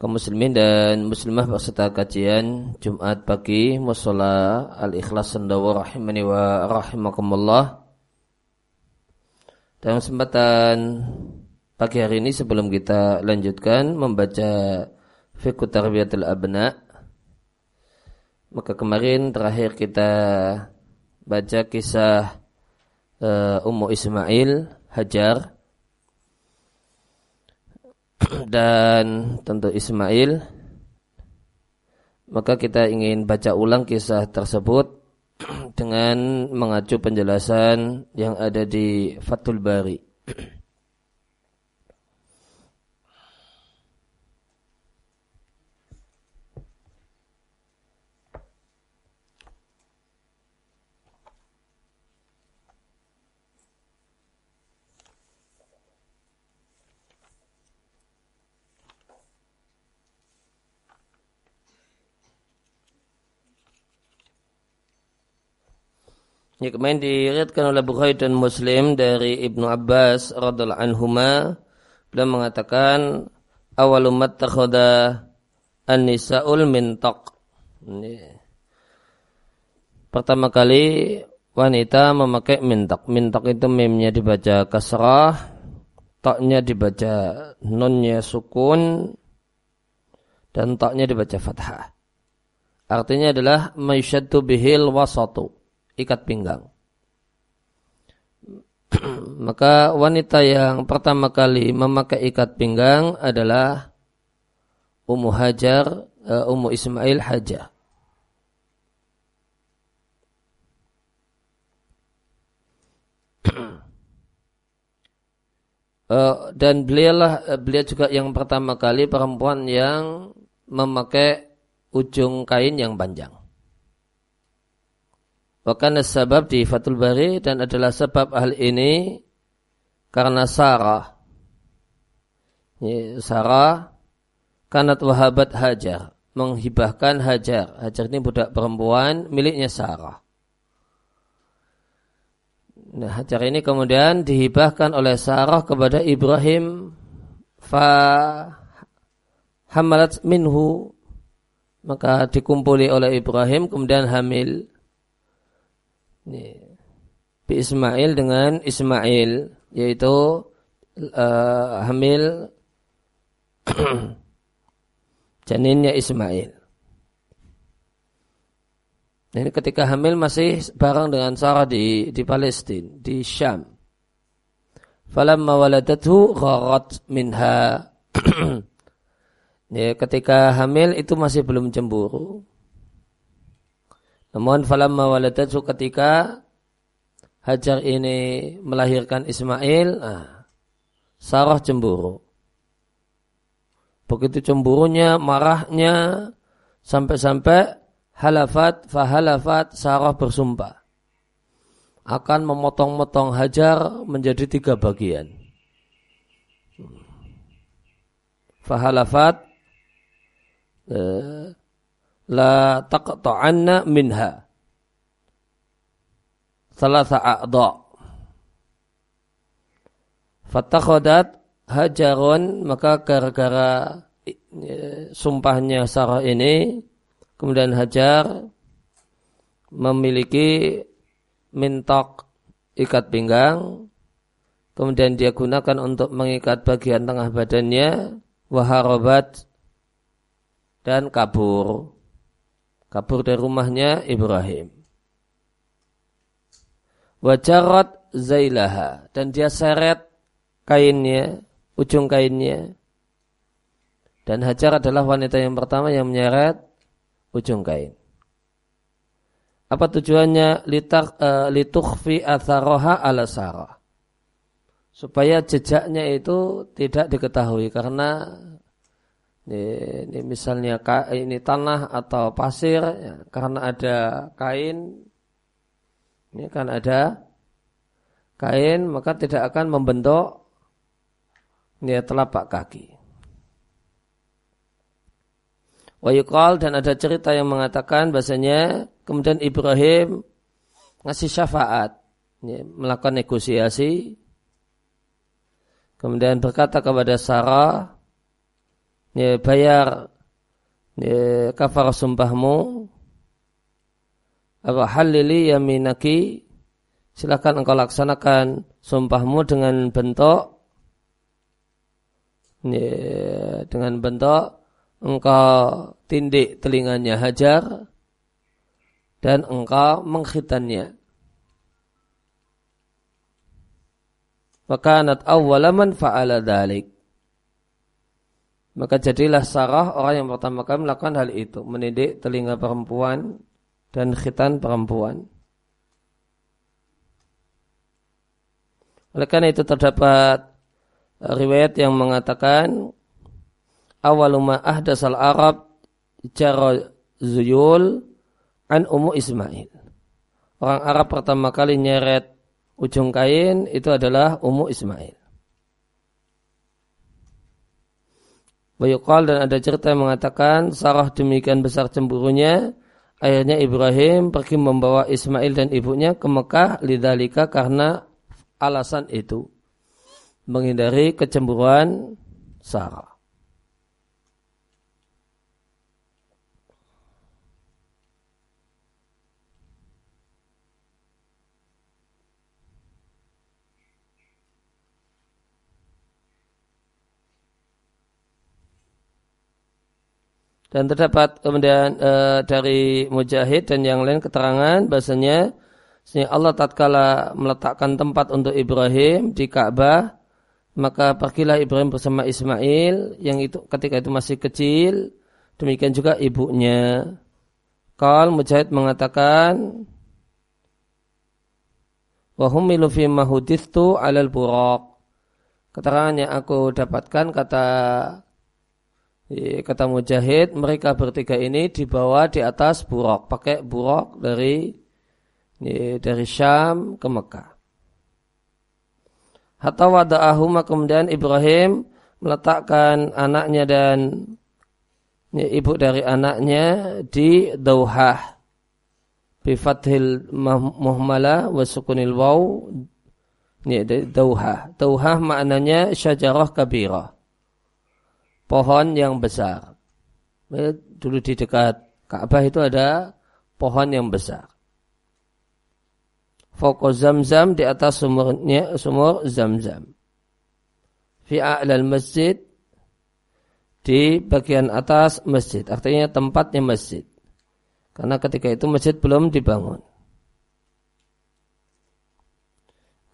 kaum muslimin dan muslimah beserta kajian Jumat pagi Musola Al-Ikhlas Sendawa rahimani wa rahimakumullah. Dalam kesempatan pagi hari ini sebelum kita lanjutkan membaca Fiqh Tarbiyatul Abna maka kemarin terakhir kita baca kisah uh, Ummu Ismail Hajar dan tentu Ismail maka kita ingin baca ulang kisah tersebut dengan mengacu penjelasan yang ada di Fathul Bari. Ya, kemarin diriatkan oleh Bukhari dan Muslim dari Ibnu Abbas radhiallahu anhuma beliau mengatakan awalumat takhoda an-nisa'ul mintok. Pertama kali wanita memakai mintok. Mintok itu mimnya dibaca kasrah, toknya dibaca nonnya sukun, dan toknya dibaca fathah. Artinya adalah mayyaddu bihil wasatu ikat pinggang. Maka wanita yang pertama kali memakai ikat pinggang adalah Ummu Hajar, uh, Ummu Ismail Hajar. uh, dan beliaulah uh, beliau juga yang pertama kali perempuan yang memakai ujung kain yang panjang. Bahkan sebab di Fatul Bari dan adalah sebab hal ini karena Sarah. Sarah kanat wahabat Hajar menghibahkan Hajar. Hajar ini budak perempuan miliknya Sarah. Nah, Hajar ini kemudian dihibahkan oleh Sarah kepada Ibrahim fa hamalat minhu maka dikumpuli oleh Ibrahim kemudian hamil Bi Ismail dengan Ismail yaitu uh, hamil janinnya Ismail. Ini ketika hamil masih bareng dengan Sarah di di Palestina, di Syam. Falamma waladathu gharat minha. ya, ketika hamil itu masih belum cemburu. Namun falamma waladatu ketika Hajar ini melahirkan Ismail, nah, Sarah cemburu. Begitu cemburunya, marahnya, sampai-sampai halafat, fahalafat, Sarah bersumpah. Akan memotong-motong Hajar menjadi tiga bagian. Fahalafat, eh, la taqta'anna minha. Salasa a'dha fatakhadat hajarun maka gara-gara e, sumpahnya Sarah ini kemudian Hajar memiliki mintok ikat pinggang kemudian dia gunakan untuk mengikat bagian tengah badannya waharabat dan kabur kabur dari rumahnya Ibrahim. Wajarat zailaha dan dia seret kainnya, ujung kainnya. Dan Hajar adalah wanita yang pertama yang menyeret ujung kain. Apa tujuannya? Litak, uh, litukhfi atharoha ala sarah. Supaya jejaknya itu tidak diketahui karena ini, ini misalnya ini tanah atau pasir ya, karena ada kain ini kan ada kain maka tidak akan membentuk ini telapak kaki. Wayukal dan ada cerita yang mengatakan bahasanya kemudian Ibrahim ngasih syafaat, ya, melakukan negosiasi, kemudian berkata kepada Sarah, ya, bayar ya, kafar sumpahmu apa halili yaminaki silakan engkau laksanakan sumpahmu dengan bentuk ya, dengan bentuk engkau tindik telinganya hajar dan engkau mengkhitannya. Wakanat awwalaman fa'ala dhalik. Maka jadilah Sarah orang yang pertama kali melakukan hal itu. Mendidik telinga perempuan dan khitan perempuan. Oleh karena itu terdapat riwayat yang mengatakan awaluma ahdasal Arab jara zuyul an Ummu Ismail. Orang Arab pertama kali nyeret ujung kain itu adalah Ummu Ismail. Bayukal dan ada cerita yang mengatakan Sarah demikian besar cemburunya Akhirnya Ibrahim pergi membawa Ismail dan ibunya ke Mekah lidalika karena alasan itu. Menghindari kecemburuan Sarah. Dan terdapat kemudian e, dari Mujahid dan yang lain keterangan bahasanya Allah tatkala meletakkan tempat untuk Ibrahim di Ka'bah maka pergilah Ibrahim bersama Ismail yang itu ketika itu masih kecil demikian juga ibunya. Kal Mujahid mengatakan Wahumilu fi mahudithu alal buraq. Keterangan yang aku dapatkan kata kata Mujahid, mereka bertiga ini dibawa di atas buruk, pakai buruk dari dari Syam ke Mekah. Hatta wada'ahuma kemudian Ibrahim meletakkan anaknya dan ibu dari anaknya di Dauhah bifathil muhmala wa sukunil waw ini Dauhah. Dauhah maknanya syajarah kabirah pohon yang besar. Eh, dulu di dekat Ka'bah itu ada pohon yang besar. Foko zam-zam di atas sumurnya, sumur zam-zam. Fi a'lal masjid di bagian atas masjid. Artinya tempatnya masjid. Karena ketika itu masjid belum dibangun.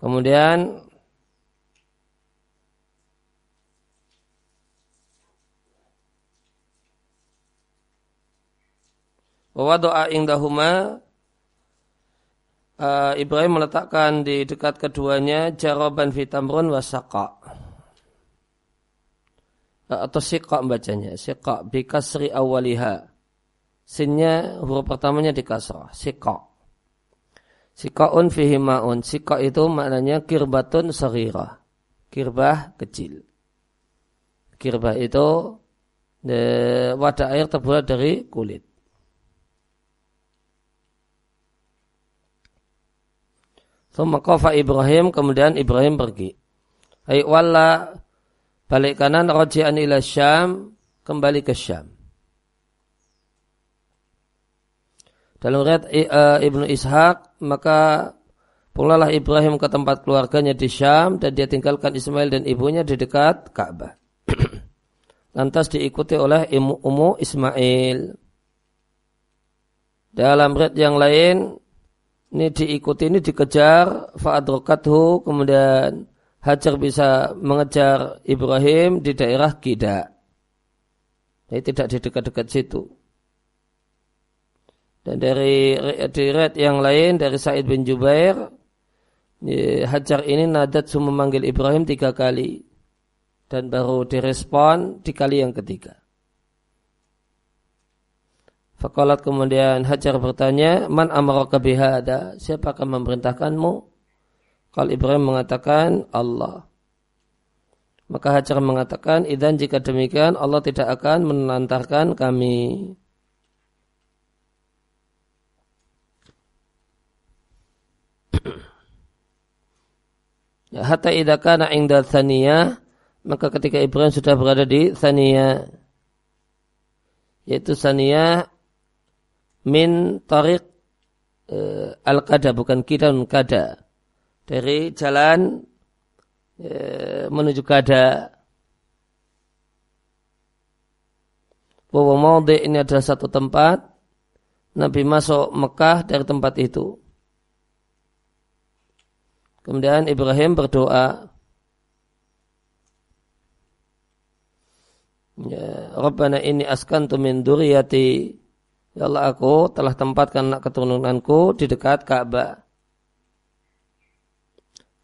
Kemudian Wa doa indahuma uh, Ibrahim meletakkan di dekat keduanya jaroban vitamrun wasaka uh, atau siqa bacanya. Siqa bikasri awaliha. Sinnya huruf pertamanya di kasrah. Siqa. Siqaun fihi ma'un. Siqa itu maknanya kirbatun saghirah. Kirbah kecil. Kirbah itu de, wadah air terbuat dari kulit Thumma qafa Ibrahim, kemudian Ibrahim pergi. Hai balik kanan raji'an ila Syam, kembali ke Syam. Dalam riwayat uh, Ibnu Ishaq, maka pulanglah Ibrahim ke tempat keluarganya di Syam dan dia tinggalkan Ismail dan ibunya di dekat Ka'bah. Lantas diikuti oleh Ummu Ismail. Dalam riwayat yang lain, ini diikuti, ini dikejar, fa'adrokathu, kemudian Hajar bisa mengejar Ibrahim di daerah Gida. Jadi tidak di dekat-dekat situ. Dan dari riwayat yang lain dari Said bin Jubair, Hajar ini nadat memanggil Ibrahim tiga kali dan baru direspon di kali yang ketiga. Fakolat kemudian Hajar bertanya, Man amaraka bihada? Siapa akan memerintahkanmu? Kalau Ibrahim mengatakan, Allah. Maka Hajar mengatakan, Idan jika demikian, Allah tidak akan menelantarkan kami. Ya, hatta idza kana inda thaniyah maka ketika Ibrahim sudah berada di thaniyah yaitu thaniyah min tariq uh, al-qada bukan kidan kada dari jalan uh, menuju kada bahwa ini adalah satu tempat Nabi masuk Mekah dari tempat itu Kemudian Ibrahim berdoa. Ya, Rabbana ini askantu min duriyati. Ya Allah aku telah tempatkan anak keturunanku di dekat Ka'bah.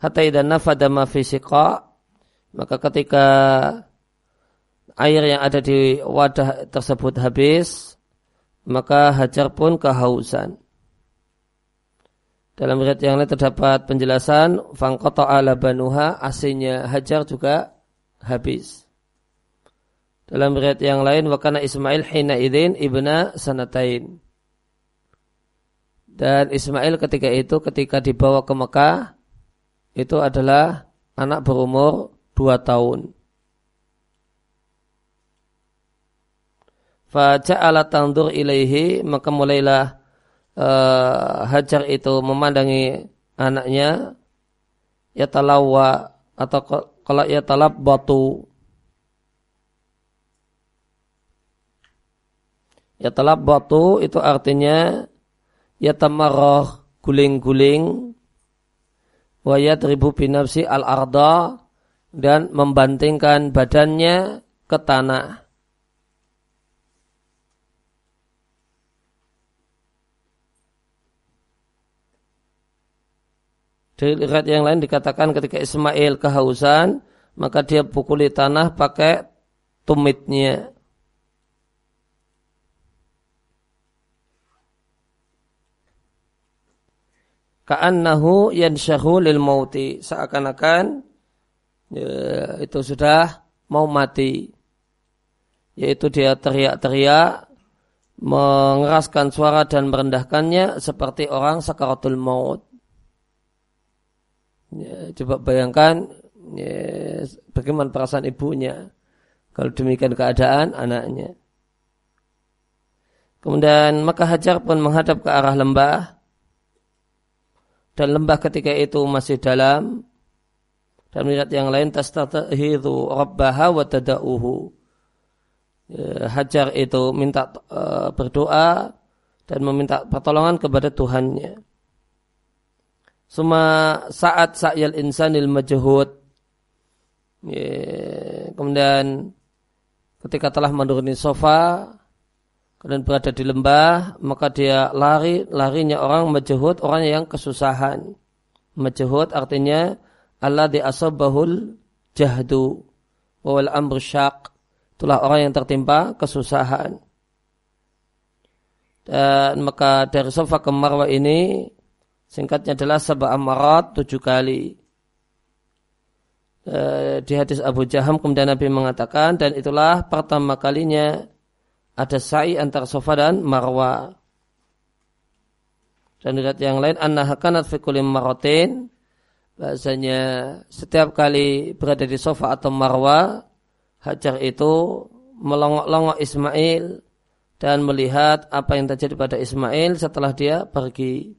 Hatta idan nafada ma maka ketika air yang ada di wadah tersebut habis, maka Hajar pun kehausan. Dalam riwayat yang lain terdapat penjelasan fangkoto ala banuha aslinya Hajar juga habis. Dalam riwayat yang lain wakana Ismail hina idin ibna sanatain. Dan Ismail ketika itu ketika dibawa ke Mekah itu adalah anak berumur dua tahun. Faja'ala tandur ilaihi maka mulailah uh, Hajar itu memandangi anaknya ya talawa atau kalau ya talab batu ya talab batu itu artinya ya tamarroh guling-guling wa yadribu binafsi al-arda dan membantingkan badannya ke tanah Di riwayat yang lain dikatakan ketika Ismail kehausan, maka dia pukuli tanah pakai tumitnya. Ka'annahu yansyahu lil mauti. Seakan-akan ya, itu sudah mau mati. Yaitu dia teriak-teriak, mengeraskan suara dan merendahkannya seperti orang sakaratul maut. Ya, coba bayangkan ya, bagaimana perasaan ibunya kalau demikian keadaan anaknya. Kemudian maka Hajar pun menghadap ke arah lembah dan lembah ketika itu masih dalam dan melihat yang lain tastatahidu rabbaha wa tada'uhu. Ya, Hajar itu minta uh, berdoa dan meminta pertolongan kepada Tuhannya. Suma saat sa'yal insanil majhud. kemudian ketika telah menuruni sofa kemudian berada di lembah maka dia lari larinya orang majhud orang yang kesusahan. Majhud artinya Allah di asabahul jahdu wal amr syaq. Itulah orang yang tertimpa kesusahan. Dan maka dari sofa ke marwah ini Singkatnya adalah sabah amarat tujuh kali. E, di hadis Abu Jaham kemudian Nabi mengatakan dan itulah pertama kalinya ada sa'i antara sofa dan marwa. Dan di yang lain anna hakanat fi kulli maratin bahasanya setiap kali berada di sofa atau marwa Hajar itu melongok-longok Ismail dan melihat apa yang terjadi pada Ismail setelah dia pergi.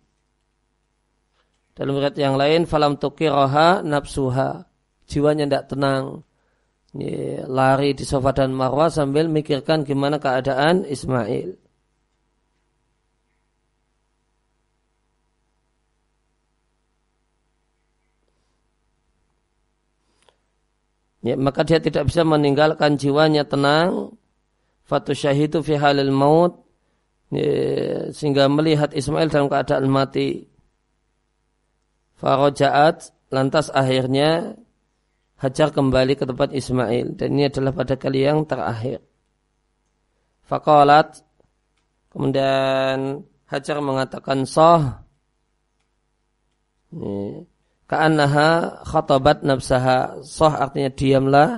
Dalam riwayat yang lain, falam tukiraha nafsuha. Jiwanya tidak tenang. Lari di sofa dan marwah sambil mikirkan gimana keadaan Ismail. Ya, maka dia tidak bisa meninggalkan jiwanya tenang. Fatu syahidu fi halil maut. Ya, sehingga melihat Ismail dalam keadaan mati. Farojaat lantas akhirnya Hajar kembali ke tempat Ismail dan ini adalah pada kali yang terakhir. Fakolat Kemudian Hajar mengatakan sah. Ka'annaha khatabat nafsaha. Sah artinya diamlah.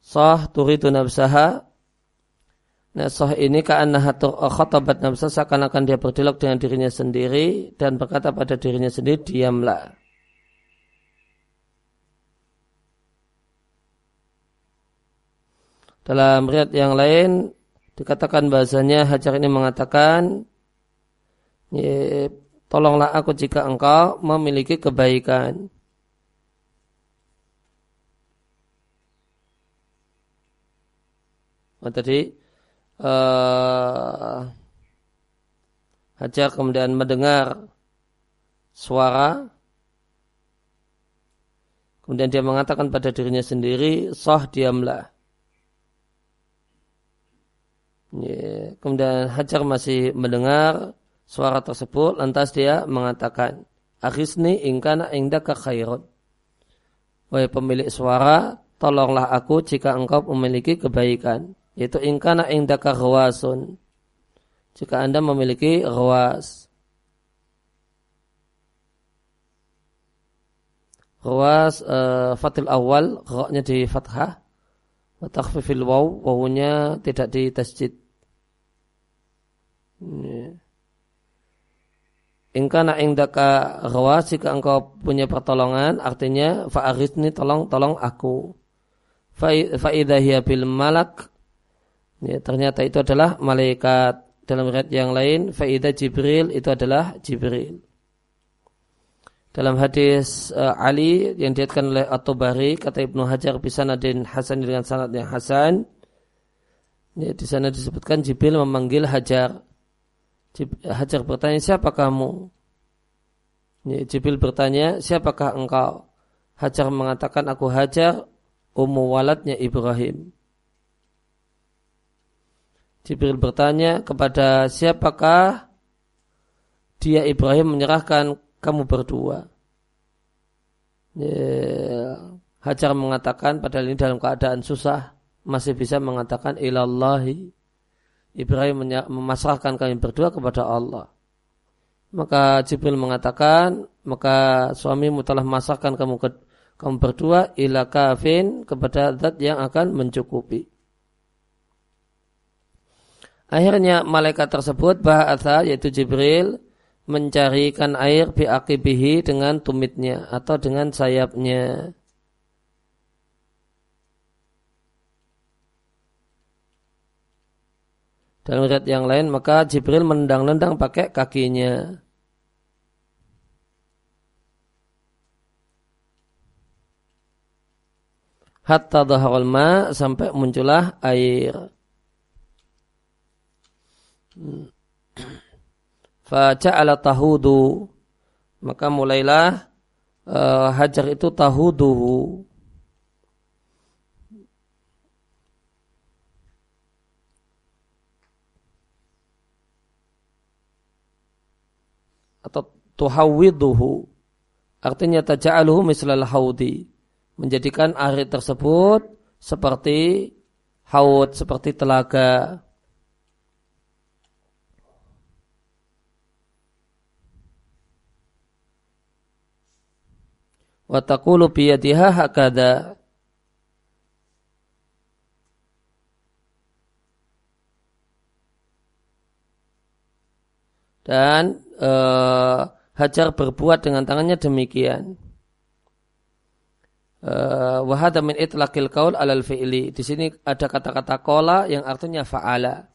Sah turidu nafsaha. Nah, sah ini ka'annaha khatabat nafsaha seakan-akan dia berdialog dengan dirinya sendiri dan berkata pada dirinya sendiri, diamlah. Dalam riat yang lain dikatakan bahasanya Hajar ini mengatakan tolonglah aku jika engkau memiliki kebaikan. Oh, tadi uh, Hajar kemudian mendengar suara kemudian dia mengatakan pada dirinya sendiri sah diamlah Ya, kemudian Hajar masih mendengar suara tersebut, lantas dia mengatakan, Akhisni ingkana indaka khairun. Wahai pemilik suara, tolonglah aku jika engkau memiliki kebaikan. Yaitu ingkana indaka rawasun. Jika anda memiliki rawas. Rawas uh, fatil awal, roknya di fathah. Watakfifil waw, wawunya tidak di tasjid. Ingkana ingdaka rawa jika engkau punya pertolongan artinya fa'arisni tolong tolong aku. Fa'idahiyya bil malak ya, ternyata itu adalah malaikat dalam riwayat yang lain fa'idah Jibril itu adalah Jibril. Dalam hadis uh, Ali yang diatkan oleh At-Tabari kata Ibnu Hajar bisanadin Hasan dengan sanad yang Hasan ya, di sana disebutkan Jibril memanggil Hajar Hajar bertanya, siapa kamu? Jibril bertanya, siapakah engkau? Hajar mengatakan, aku Hajar, ummu waladnya Ibrahim. Jibril bertanya kepada siapakah dia Ibrahim menyerahkan kamu berdua. Hajar mengatakan padahal ini dalam keadaan susah masih bisa mengatakan ilallahi Ibrahim memasrahkan kami berdua kepada Allah. Maka Jibril mengatakan, maka suamimu telah memasrahkan kamu ke, kamu berdua ila kafin kepada zat yang akan mencukupi. Akhirnya malaikat tersebut bahasa yaitu Jibril mencarikan air biakibihi dengan tumitnya atau dengan sayapnya. Dalam riwayat yang lain maka Jibril mendang-nendang pakai kakinya. Hatta dhaharul ma sampai muncullah air. Faja'ala tahudu. Maka mulailah uh, hajar itu tahuduhu. Atau tuhawwiduhu. Artinya taja'aluhu mislal haudi. Menjadikan air tersebut seperti haud seperti telaga wa taqulu biyadiha hakada dan uh, Hajar berbuat dengan tangannya demikian. Uh, wahada min itlaqil qaul alal fi'li. Di sini ada kata-kata kola yang artinya fa'ala.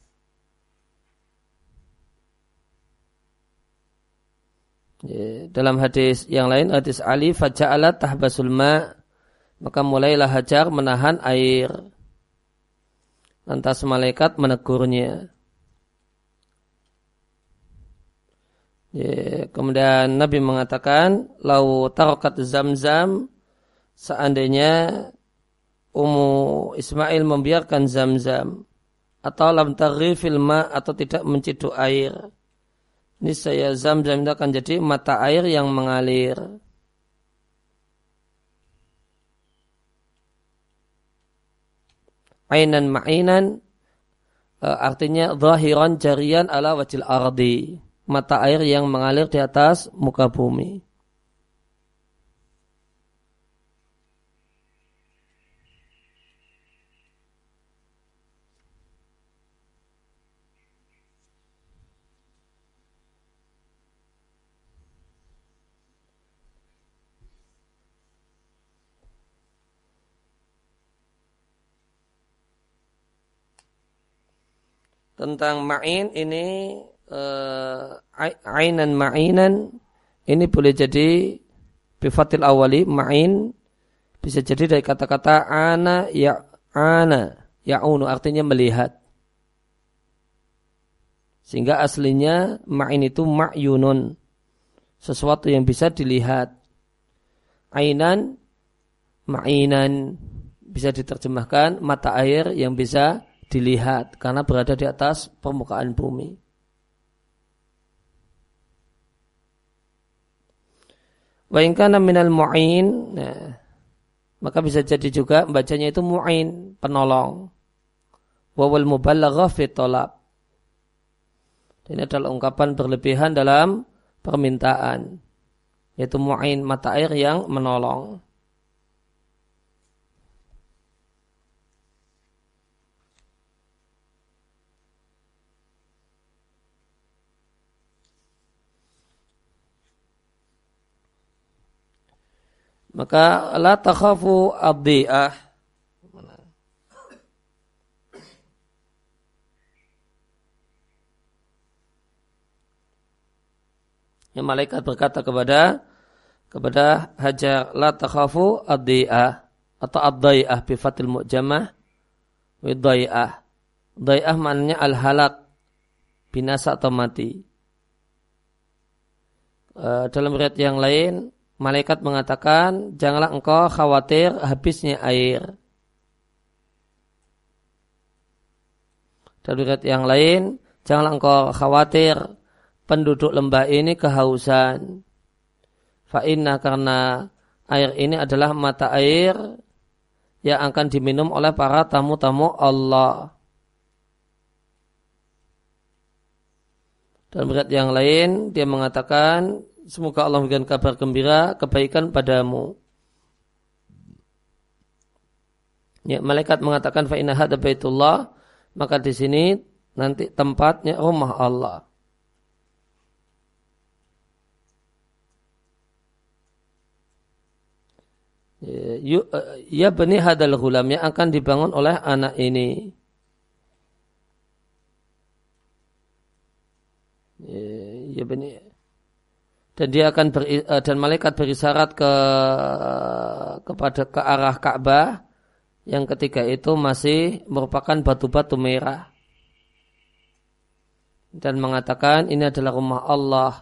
Dalam hadis yang lain, hadis Ali, faja'ala tahbasul ma' maka mulailah Hajar menahan air. Lantas malaikat menegurnya. Ya, kemudian Nabi mengatakan, lau tarokat zam-zam, seandainya Ummu Ismail membiarkan zam-zam, atau lam tarifil ma atau tidak menciduk air. Ini saya zam-zam itu akan jadi mata air yang mengalir. ainan ma'inan uh, artinya zahiran jarian ala wajil ardi mata air yang mengalir di atas muka bumi tentang ma'in ini uh, ainan ma'inan ini boleh jadi bifatil awali ma'in bisa jadi dari kata-kata ana ya ana ya'unu artinya melihat. Sehingga aslinya ma'in itu ma'yunun sesuatu yang bisa dilihat. Ainan ma'inan bisa diterjemahkan mata air yang bisa dilihat karena berada di atas permukaan bumi. Wa minal mu'in, nah, maka bisa jadi juga bacanya itu mu'in, penolong. Wawal mubalagha fi tolab. Ini adalah ungkapan berlebihan dalam permintaan. Yaitu mu'in, mata air yang menolong. Maka la takhafu addi'ah. Yang malaikat berkata kepada kepada Hajar la takhafu addi'ah atau ad-dai'ah bi fatil mu'jamah wa dai'ah. Dai'ah maknanya al-halak binasa atau mati. Uh, dalam riwayat yang lain malaikat mengatakan, janganlah engkau khawatir habisnya air. Dan yang lain, janganlah engkau khawatir penduduk lembah ini kehausan. Fa'inna karena air ini adalah mata air yang akan diminum oleh para tamu-tamu Allah. Dan berat yang lain, dia mengatakan, Semoga Allah memberikan kabar gembira, kebaikan padamu. Ya, malaikat mengatakan fa inna hadza baitullah, maka di sini nanti tempatnya rumah Allah. Ya, ya bani hadal hulam yang akan dibangun oleh anak ini. Ya, ya bani dan dia akan ber, eh, dan malaikat berisyarat ke kepada ke arah Ka'bah. Yang ketiga itu masih merupakan batu-batu merah. Dan mengatakan ini adalah rumah Allah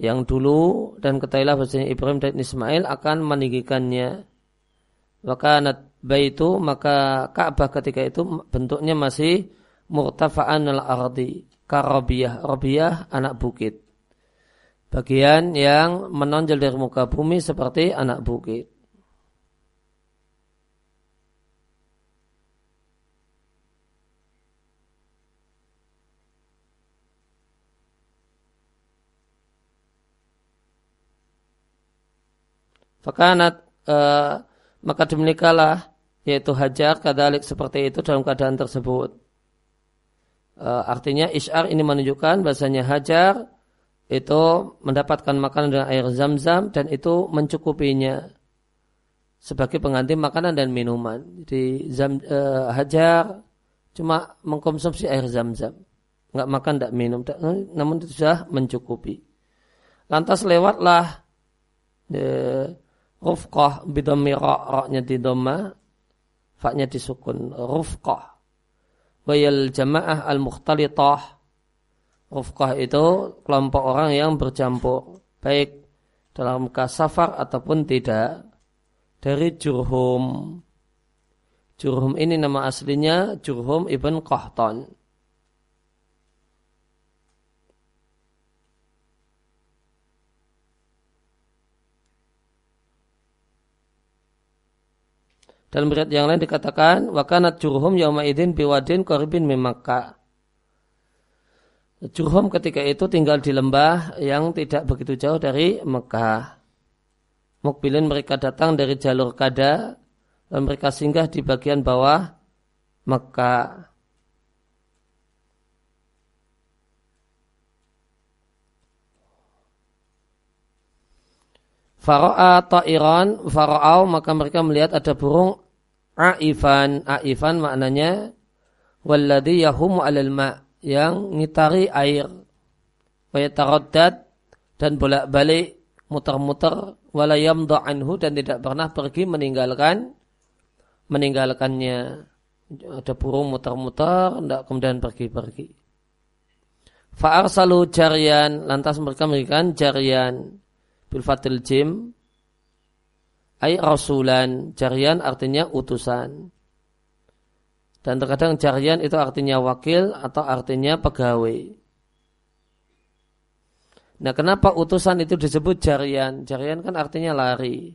yang dulu dan ketahuilah bahwasanya Ibrahim dan Ismail akan meninggikannya. Maka baitu maka Ka'bah ketika itu bentuknya masih murtafa'an al-ardi karabiyah rabiyah anak bukit bagian yang menonjol dari muka bumi seperti anak bukit. Fakanat uh, maka demikianlah yaitu hajar kadalik seperti itu dalam keadaan tersebut. Uh, artinya isyar ini menunjukkan bahasanya hajar itu mendapatkan makanan dengan air zam-zam dan itu mencukupinya sebagai pengganti makanan dan minuman. Jadi zam, e, hajar cuma mengkonsumsi air zam-zam. Enggak makan, enggak minum, namun itu sudah mencukupi. Lantas lewatlah e, rufqah bidhammi ra'nya di dhamma, faknya disukun rufqah. Wayal jamaah al-mukhtalitah Rufqah itu kelompok orang yang bercampur baik dalam kasafar ataupun tidak dari Jurhum. Jurhum ini nama aslinya Jurhum ibn Qahtan. Dalam riwayat yang lain dikatakan wakanat jurhum yauma idin biwadin koribin mimaka. Jurhum ketika itu tinggal di lembah yang tidak begitu jauh dari Mekah. Mukbilin mereka datang dari jalur Kada dan mereka singgah di bagian bawah Mekah. Faro'a ta'iran, faro'au, maka mereka melihat ada burung aifan. Aifan maknanya walladhi yahumu alal ma' yang ngitari air. Wayataroddad dan bolak-balik muter-muter walayam anhu dan tidak pernah pergi meninggalkan meninggalkannya. Ada burung muter-muter, tidak kemudian pergi-pergi. Fa'arsalu jarian, lantas mereka memberikan jarian bil fatil jim ay rasulan jarian artinya utusan dan terkadang jarian itu artinya wakil atau artinya pegawai. Nah kenapa utusan itu disebut jarian jarian kan artinya lari.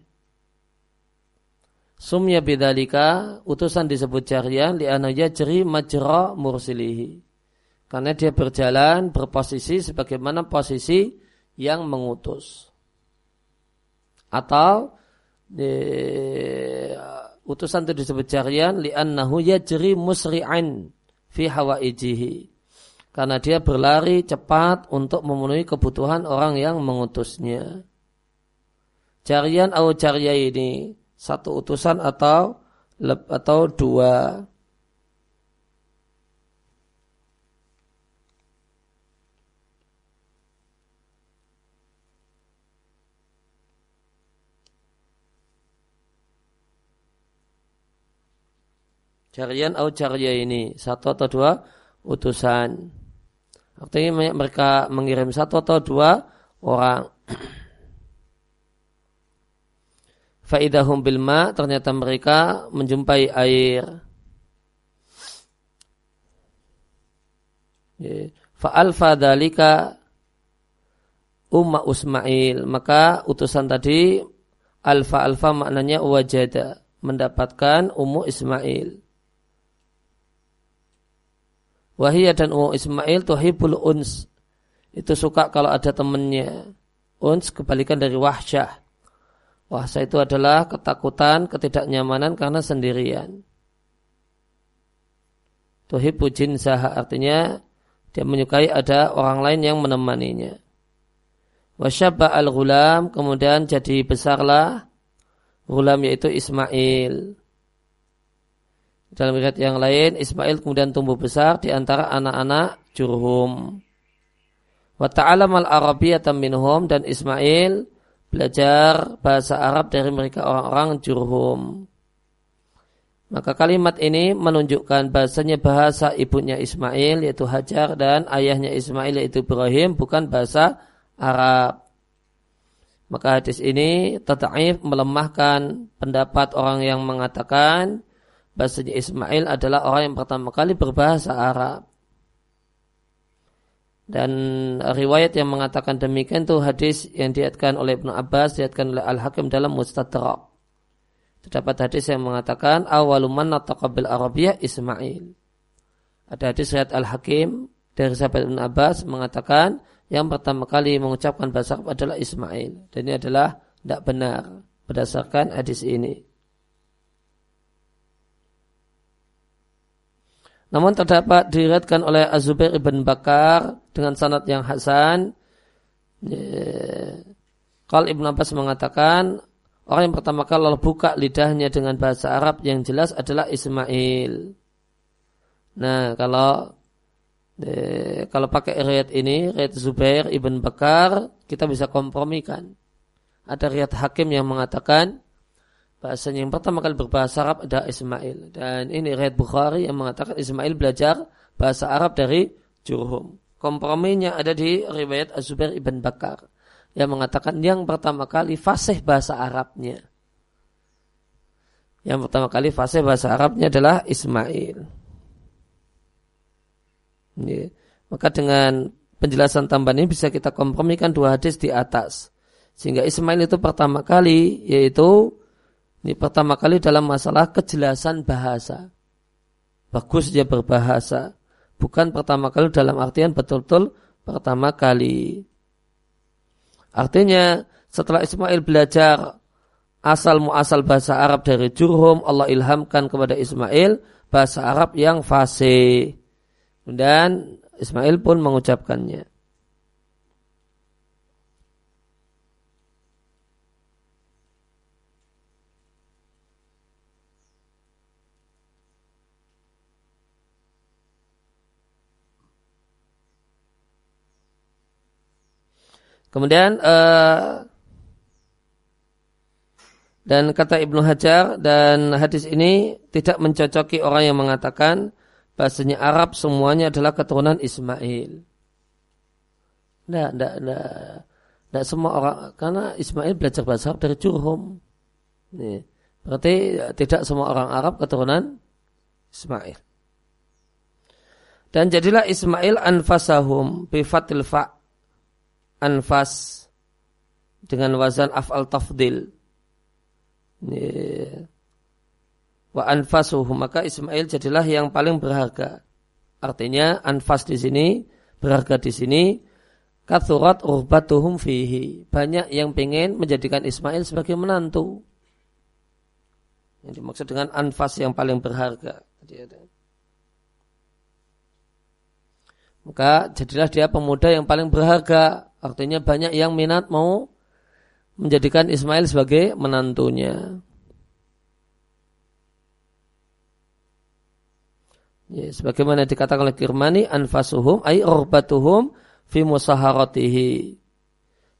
Sumya bidalika utusan disebut jarian li'ana yajri majra mursilihi. Karena dia berjalan berposisi sebagaimana posisi yang mengutus. Atau e, utusan itu disebut jarian li'annahu yajri musri'an fi hawaijihi karena dia berlari cepat untuk memenuhi kebutuhan orang yang mengutusnya. Jarian atau jariah ini satu utusan atau atau dua Jarian atau jariah ini satu atau dua utusan. Artinya mereka mengirim satu atau dua orang. Faidahum bilma ternyata mereka menjumpai air. Fa'alfa dalika umma Usmail. Maka utusan tadi alfa-alfa maknanya wajada. Mendapatkan ummu Ismail. Wahiyah dan Ummu Ismail tuhibul uns. Itu suka kalau ada temannya. Uns kebalikan dari wahsyah. Wahsyah itu adalah ketakutan, ketidaknyamanan karena sendirian. Tuhibu jinsah artinya dia menyukai ada orang lain yang menemaninya. Wasyabba al-ghulam kemudian jadi besarlah Ghulam yaitu Ismail. Dalam riwayat yang lain, Ismail kemudian tumbuh besar di antara anak-anak Jurhum. Wa ta'alam al-arabiyyata minhum dan Ismail belajar bahasa Arab dari mereka orang-orang Jurhum. Maka kalimat ini menunjukkan bahasanya bahasa ibunya Ismail yaitu Hajar dan ayahnya Ismail yaitu Ibrahim bukan bahasa Arab. Maka hadis ini tetap melemahkan pendapat orang yang mengatakan bahasanya Ismail adalah orang yang pertama kali berbahasa Arab. Dan riwayat yang mengatakan demikian itu hadis yang diatkan oleh Ibnu Abbas, diatkan oleh Al-Hakim dalam Mustadrak. Terdapat hadis yang mengatakan awaluman nataqabil Arabiyah Ismail. Ada hadis riwayat Al-Hakim dari sahabat Ibnu Abbas mengatakan yang pertama kali mengucapkan bahasa Arab adalah Ismail. Dan ini adalah tidak benar berdasarkan hadis ini. Namun terdapat diriatkan oleh Azubair ibn Bakar dengan sanad yang hasan. Kal Ibn Abbas mengatakan orang yang pertama kali buka lidahnya dengan bahasa Arab yang jelas adalah Ismail. Nah kalau kalau pakai riwayat ini, riwayat Zubair ibn Bakar, kita bisa kompromikan. Ada riwayat Hakim yang mengatakan bahasanya yang pertama kali berbahasa Arab adalah Ismail. Dan ini riwayat Bukhari yang mengatakan Ismail belajar bahasa Arab dari Jurhum. Komprominya ada di riwayat Az-Zubair ibn Bakar yang mengatakan yang pertama kali fasih bahasa Arabnya. Yang pertama kali fasih bahasa Arabnya adalah Ismail. Ya. Maka dengan penjelasan tambahan ini bisa kita kompromikan dua hadis di atas. Sehingga Ismail itu pertama kali yaitu Ini pertama kali dalam masalah kejelasan bahasa. Bagus dia berbahasa. Bukan pertama kali dalam artian betul-betul pertama kali. Artinya setelah Ismail belajar asal muasal bahasa Arab dari Jurhum, Allah ilhamkan kepada Ismail bahasa Arab yang fasih. Dan Ismail pun mengucapkannya. Kemudian uh, dan kata Ibnu Hajar dan hadis ini tidak mencocoki orang yang mengatakan bahasanya Arab semuanya adalah keturunan Ismail. Tidak, tidak, tidak, tidak semua orang karena Ismail belajar bahasa Arab dari Jurhum. Nih, berarti tidak semua orang Arab keturunan Ismail. Dan jadilah Ismail anfasahum bifatil fa' anfas dengan wazan af'al tafdil. Wa anfasuhu maka Ismail jadilah yang paling berharga. Artinya anfas di sini berharga di sini kathurat urbatuhum fihi. Banyak yang ingin menjadikan Ismail sebagai menantu. Yang dimaksud dengan anfas yang paling berharga. Maka jadilah dia pemuda yang paling berharga Artinya banyak yang minat mau menjadikan Ismail sebagai menantunya. Ya, sebagaimana dikatakan oleh Kirmani, anfasuhum ay urbatuhum fi musaharatihi.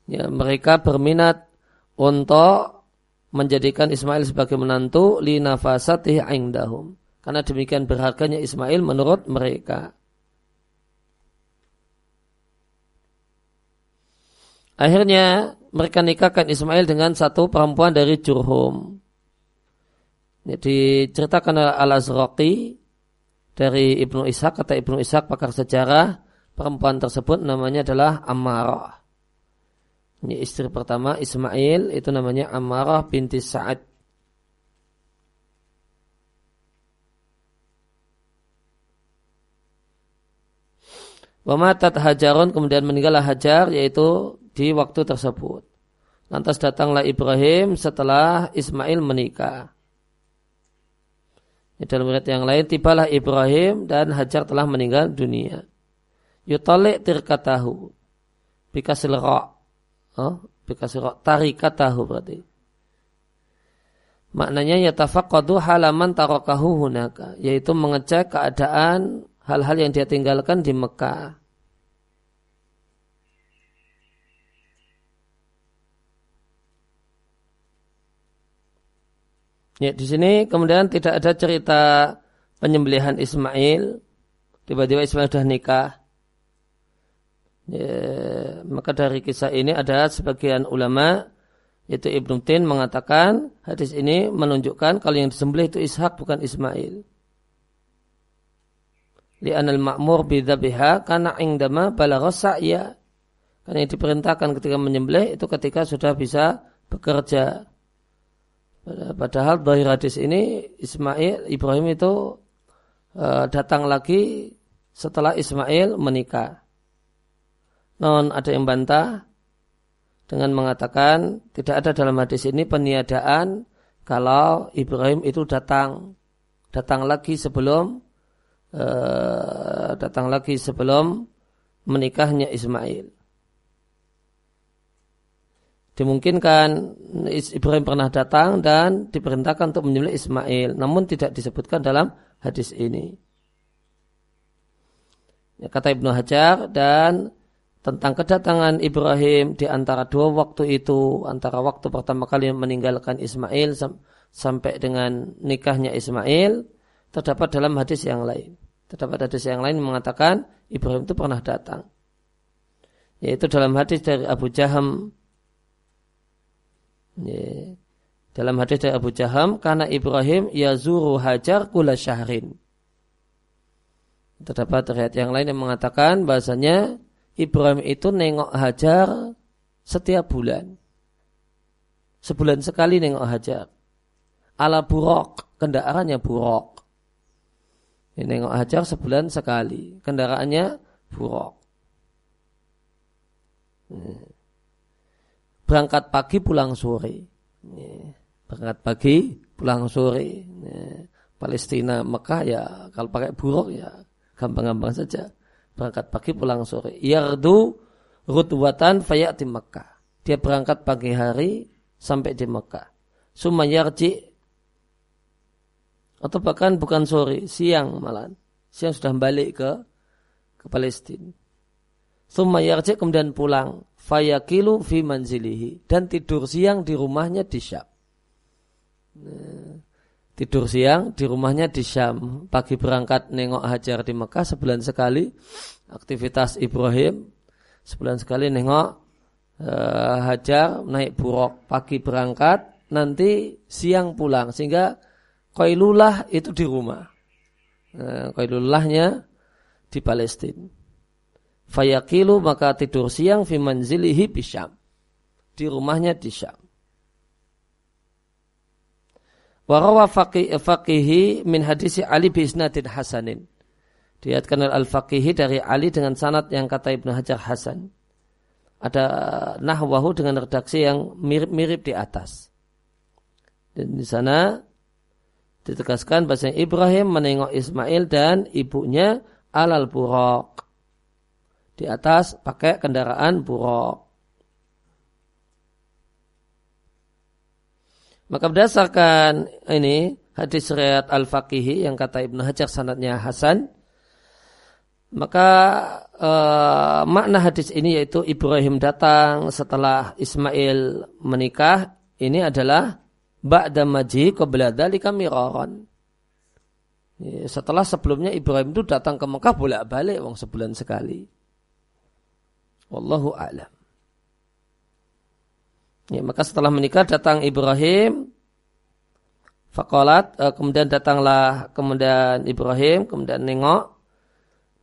Ya, mereka berminat untuk menjadikan Ismail sebagai menantu li nafasatihi indahum. Karena demikian berharganya Ismail menurut mereka. Akhirnya mereka nikahkan Ismail dengan satu perempuan dari Jurhum. Jadi ceritakan Al-Azraqi dari Ibnu Ishaq, kata Ibnu Ishaq pakar sejarah, perempuan tersebut namanya adalah Ammarah. Ini istri pertama Ismail, itu namanya Ammarah binti Sa'ad. Wamatat Hajarun kemudian meninggallah Hajar yaitu di waktu tersebut. Lantas datanglah Ibrahim setelah Ismail menikah. Dalam riwayat yang lain, tibalah Ibrahim dan Hajar telah meninggal dunia. Yutalik tirkatahu. Bikasil ra' oh, bikasil ra' tarikatahu berarti. Maknanya yatafaqadu halaman tarakahu hunaka. Yaitu mengecek keadaan hal-hal yang dia tinggalkan di Mekah. Ya, di sini kemudian tidak ada cerita penyembelihan Ismail. Tiba-tiba Ismail sudah nikah. Ya, maka dari kisah ini ada sebagian ulama yaitu Ibnu Tin mengatakan hadis ini menunjukkan kalau yang disembelih itu Ishak bukan Ismail. Li'anal ma'mur bidzabiha karena indama balagha sa'ya. Karena yang diperintahkan ketika menyembelih itu ketika sudah bisa bekerja. Padahal dari hadis ini Ismail Ibrahim itu uh, datang lagi setelah Ismail menikah. Non ada yang bantah dengan mengatakan tidak ada dalam hadis ini peniadaan kalau Ibrahim itu datang datang lagi sebelum uh, datang lagi sebelum menikahnya Ismail dimungkinkan Ibrahim pernah datang dan diperintahkan untuk menyembelih Ismail, namun tidak disebutkan dalam hadis ini. Ya, kata Ibnu Hajar dan tentang kedatangan Ibrahim di antara dua waktu itu, antara waktu pertama kali meninggalkan Ismail sampai dengan nikahnya Ismail, terdapat dalam hadis yang lain. Terdapat hadis yang lain mengatakan Ibrahim itu pernah datang. Yaitu dalam hadis dari Abu Jaham Ya. Dalam hadis dari Abu Jaham, karena Ibrahim yazuru hajar kula syahrin. Terdapat riwayat yang lain yang mengatakan bahasanya Ibrahim itu nengok hajar setiap bulan. Sebulan sekali nengok hajar. ala burok, kendaraannya burok. Ini nengok hajar sebulan sekali, kendaraannya burok. Berangkat pagi pulang sore. Berangkat pagi pulang sore. Palestina, Mekah ya kalau pakai buruk ya gampang-gampang saja. Berangkat pagi pulang sore. Yardu rutwatan fayat di Mekah. Dia berangkat pagi hari sampai di Mekah. Sumayarji atau bahkan bukan sore, siang malam. Siang sudah balik ke ke Palestina. Sumayarji kemudian pulang. Fayakilu fi manzilihi. Dan tidur siang di rumahnya di Syam. Nah, tidur siang di rumahnya di Syam. Pagi berangkat nengok Hajar di Mekah sebulan sekali. Aktivitas Ibrahim sebulan sekali nengok uh, Hajar naik buruk. Pagi berangkat nanti siang pulang sehingga koilulah itu di rumah. Uh, koilulahnya di Palestina. Fayakilu maka tidur siang fi manzilihi di Syam. Di rumahnya di Syam. Warawa faqihi min hadisi Ali bi isnadin hasanin. Diatkan al-faqihi dari Ali dengan sanad yang kata Ibnu Hajar Hasan. Ada nahwahu dengan redaksi yang mirip-mirip di atas. Dan di sana ditegaskan bahasa Ibrahim menengok Ismail dan ibunya alal burok. Di atas pakai kendaraan burok. Maka berdasarkan ini hadis riwayat Al-Faqihi yang kata Ibnu Hajar sanadnya Hasan, maka e, makna hadis ini yaitu Ibrahim datang setelah Ismail menikah ini adalah ba'da maji qabla dzalika miraran. Setelah sebelumnya Ibrahim itu datang ke Mekah bolak-balik wong sebulan sekali. Wallahu a'lam. Ya, maka setelah menikah datang Ibrahim, Fakolat, uh, kemudian datanglah kemudian Ibrahim, kemudian nengok,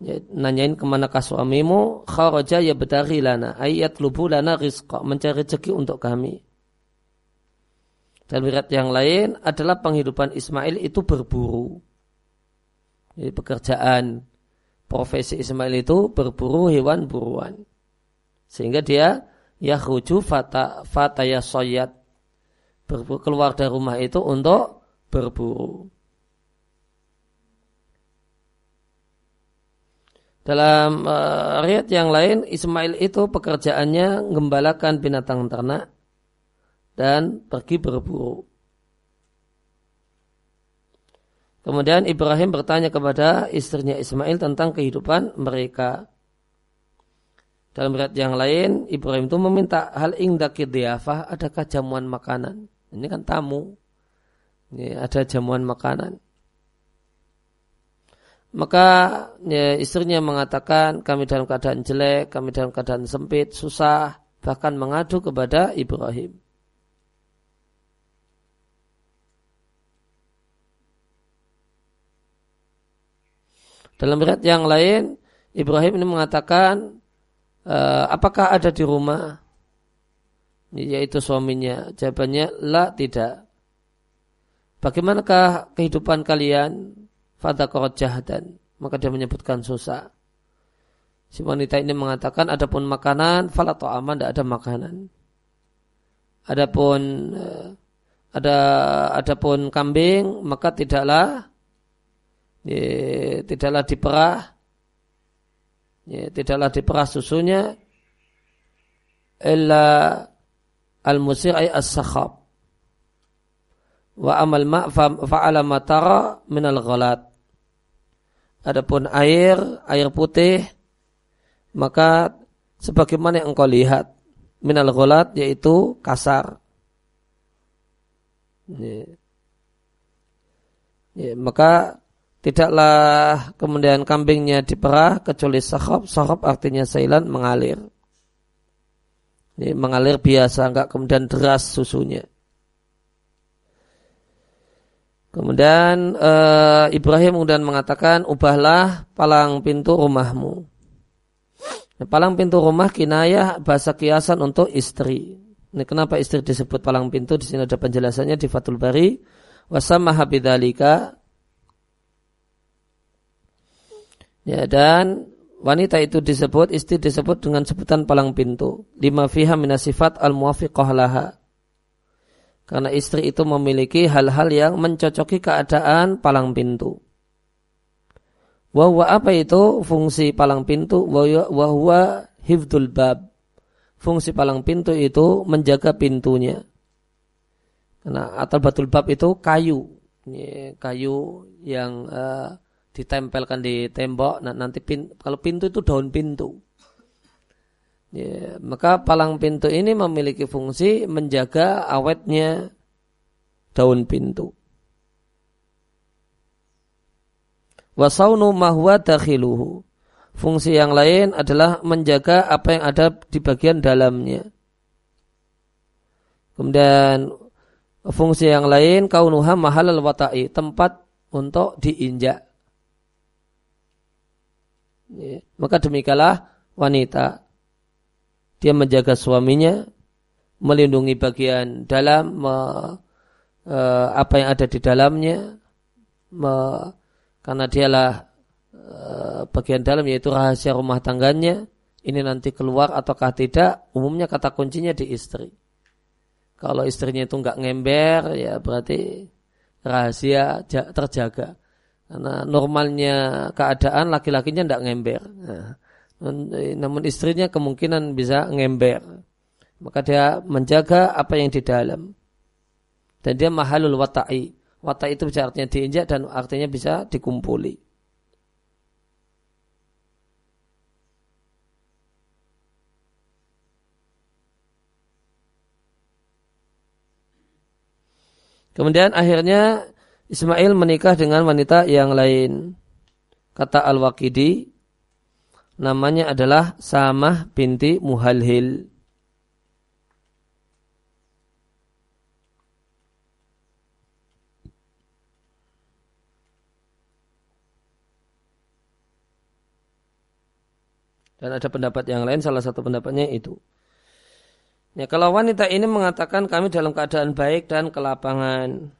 ya, nanyain ke manakah suamimu, kharaja ya bedari lana, ayat lubu lana rizqa, mencari rezeki untuk kami. Dan wirat yang lain adalah penghidupan Ismail itu berburu. Jadi pekerjaan profesi Ismail itu berburu hewan buruan. Sehingga dia yakhruju fata fataya soyat keluar dari rumah itu untuk berburu. Dalam uh, riat yang lain, Ismail itu pekerjaannya mengembalakan binatang ternak dan pergi berburu. Kemudian Ibrahim bertanya kepada istrinya Ismail tentang kehidupan mereka. Dalam riwayat yang lain, Ibrahim itu meminta hal indaki diafah, adakah jamuan makanan? Ini kan tamu. Ini ada jamuan makanan. Maka ya, istrinya mengatakan kami dalam keadaan jelek, kami dalam keadaan sempit, susah, bahkan mengadu kepada Ibrahim. Dalam riwayat yang lain, Ibrahim ini mengatakan uh, apakah ada di rumah? Yaitu suaminya. Jawabannya, la tidak. Bagaimanakah kehidupan kalian? Fadakorot jahadan. Maka dia menyebutkan susah. Si wanita ini mengatakan, adapun makanan, falato aman, tidak ada makanan. Adapun uh, ada adapun kambing, maka tidaklah ya, tidaklah diperah ya, tidaklah diperah susunya illa al-musir ay as-sakhab. Wa amal ma fa'ala matara min al-ghalat adapun air air putih maka sebagaimana yang engkau lihat min al-ghalat yaitu kasar. Ya. Ya, maka Tidaklah kemudian kambingnya diperah kecuali sahab. Sahab artinya sailan mengalir. Ini mengalir biasa, enggak kemudian deras susunya. Kemudian e, Ibrahim kemudian mengatakan, ubahlah palang pintu rumahmu. Palang pintu rumah kinayah bahasa kiasan untuk istri. Ini kenapa istri disebut palang pintu? Di sini ada penjelasannya di Fatul Bari wasamaha bidzalika ya dan wanita itu disebut istri disebut dengan sebutan palang pintu. Lima fiha minasifat al muwafiqah laha. Karena istri itu memiliki hal-hal yang mencocoki keadaan palang pintu. Wahwa apa itu? Fungsi palang pintu. Wahwa hifdul bab. Fungsi palang pintu itu menjaga pintunya. Karena atal batul bab itu kayu. Kayu yang uh, ditempelkan di tembok. Nah, nanti pin, kalau pintu itu daun pintu. Ya, maka palang pintu ini memiliki fungsi menjaga awetnya daun pintu. Wasaunu mahwa dakhiluhu. Fungsi yang lain adalah menjaga apa yang ada di bagian dalamnya. Kemudian fungsi yang lain kaunuha mahal wata'i, tempat untuk diinjak. Ya, maka demikianlah wanita. Dia menjaga suaminya, melindungi bagian dalam, me, e, apa yang ada di dalamnya, me, karena dialah e, bagian dalam yaitu rahasia rumah tangganya. Ini nanti keluar ataukah tidak, umumnya kata kuncinya di istri. Kalau istrinya itu nggak ngember, ya berarti rahasia terjaga. Karena normalnya keadaan laki-lakinya tidak ngember. Nah, namun istrinya kemungkinan bisa ngember. Maka dia menjaga apa yang di dalam. Dan dia mahalul wata'i. Wata'i itu bisa artinya diinjak dan artinya bisa dikumpuli. Kemudian akhirnya Ismail menikah dengan wanita yang lain. Kata Al-Waqidi, namanya adalah Samah binti Muhalhil. Dan ada pendapat yang lain, salah satu pendapatnya itu. Ya, kalau wanita ini mengatakan kami dalam keadaan baik dan kelapangan.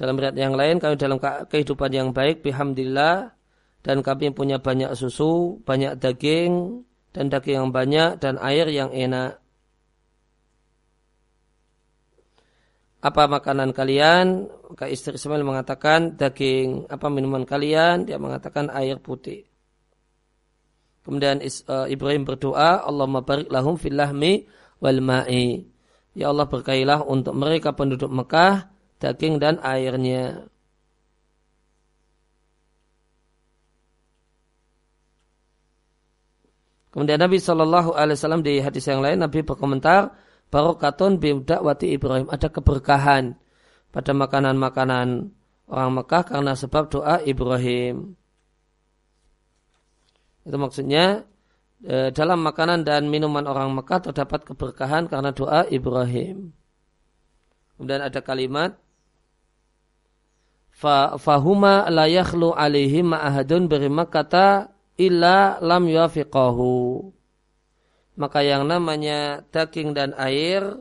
Dalam riat yang lain kami dalam kehidupan yang baik bihamdillah dan kami punya banyak susu, banyak daging dan daging yang banyak dan air yang enak. Apa makanan kalian? Maka istri Ismail mengatakan daging. Apa minuman kalian? Dia mengatakan air putih. Kemudian eh, Ibrahim berdoa, Allah barik lahum fil lahmi wal ma'i. Ya Allah berkailah untuk mereka penduduk Mekah daging dan airnya. Kemudian Nabi Shallallahu Alaihi Wasallam di hadis yang lain Nabi berkomentar barokatun wati Ibrahim ada keberkahan pada makanan-makanan orang Mekah karena sebab doa Ibrahim. Itu maksudnya e, dalam makanan dan minuman orang Mekah terdapat keberkahan karena doa Ibrahim. Kemudian ada kalimat fahuma la yakhlu alaihi ma'ahadun berima kata illa lam yuafiqahu. Maka yang namanya daging dan air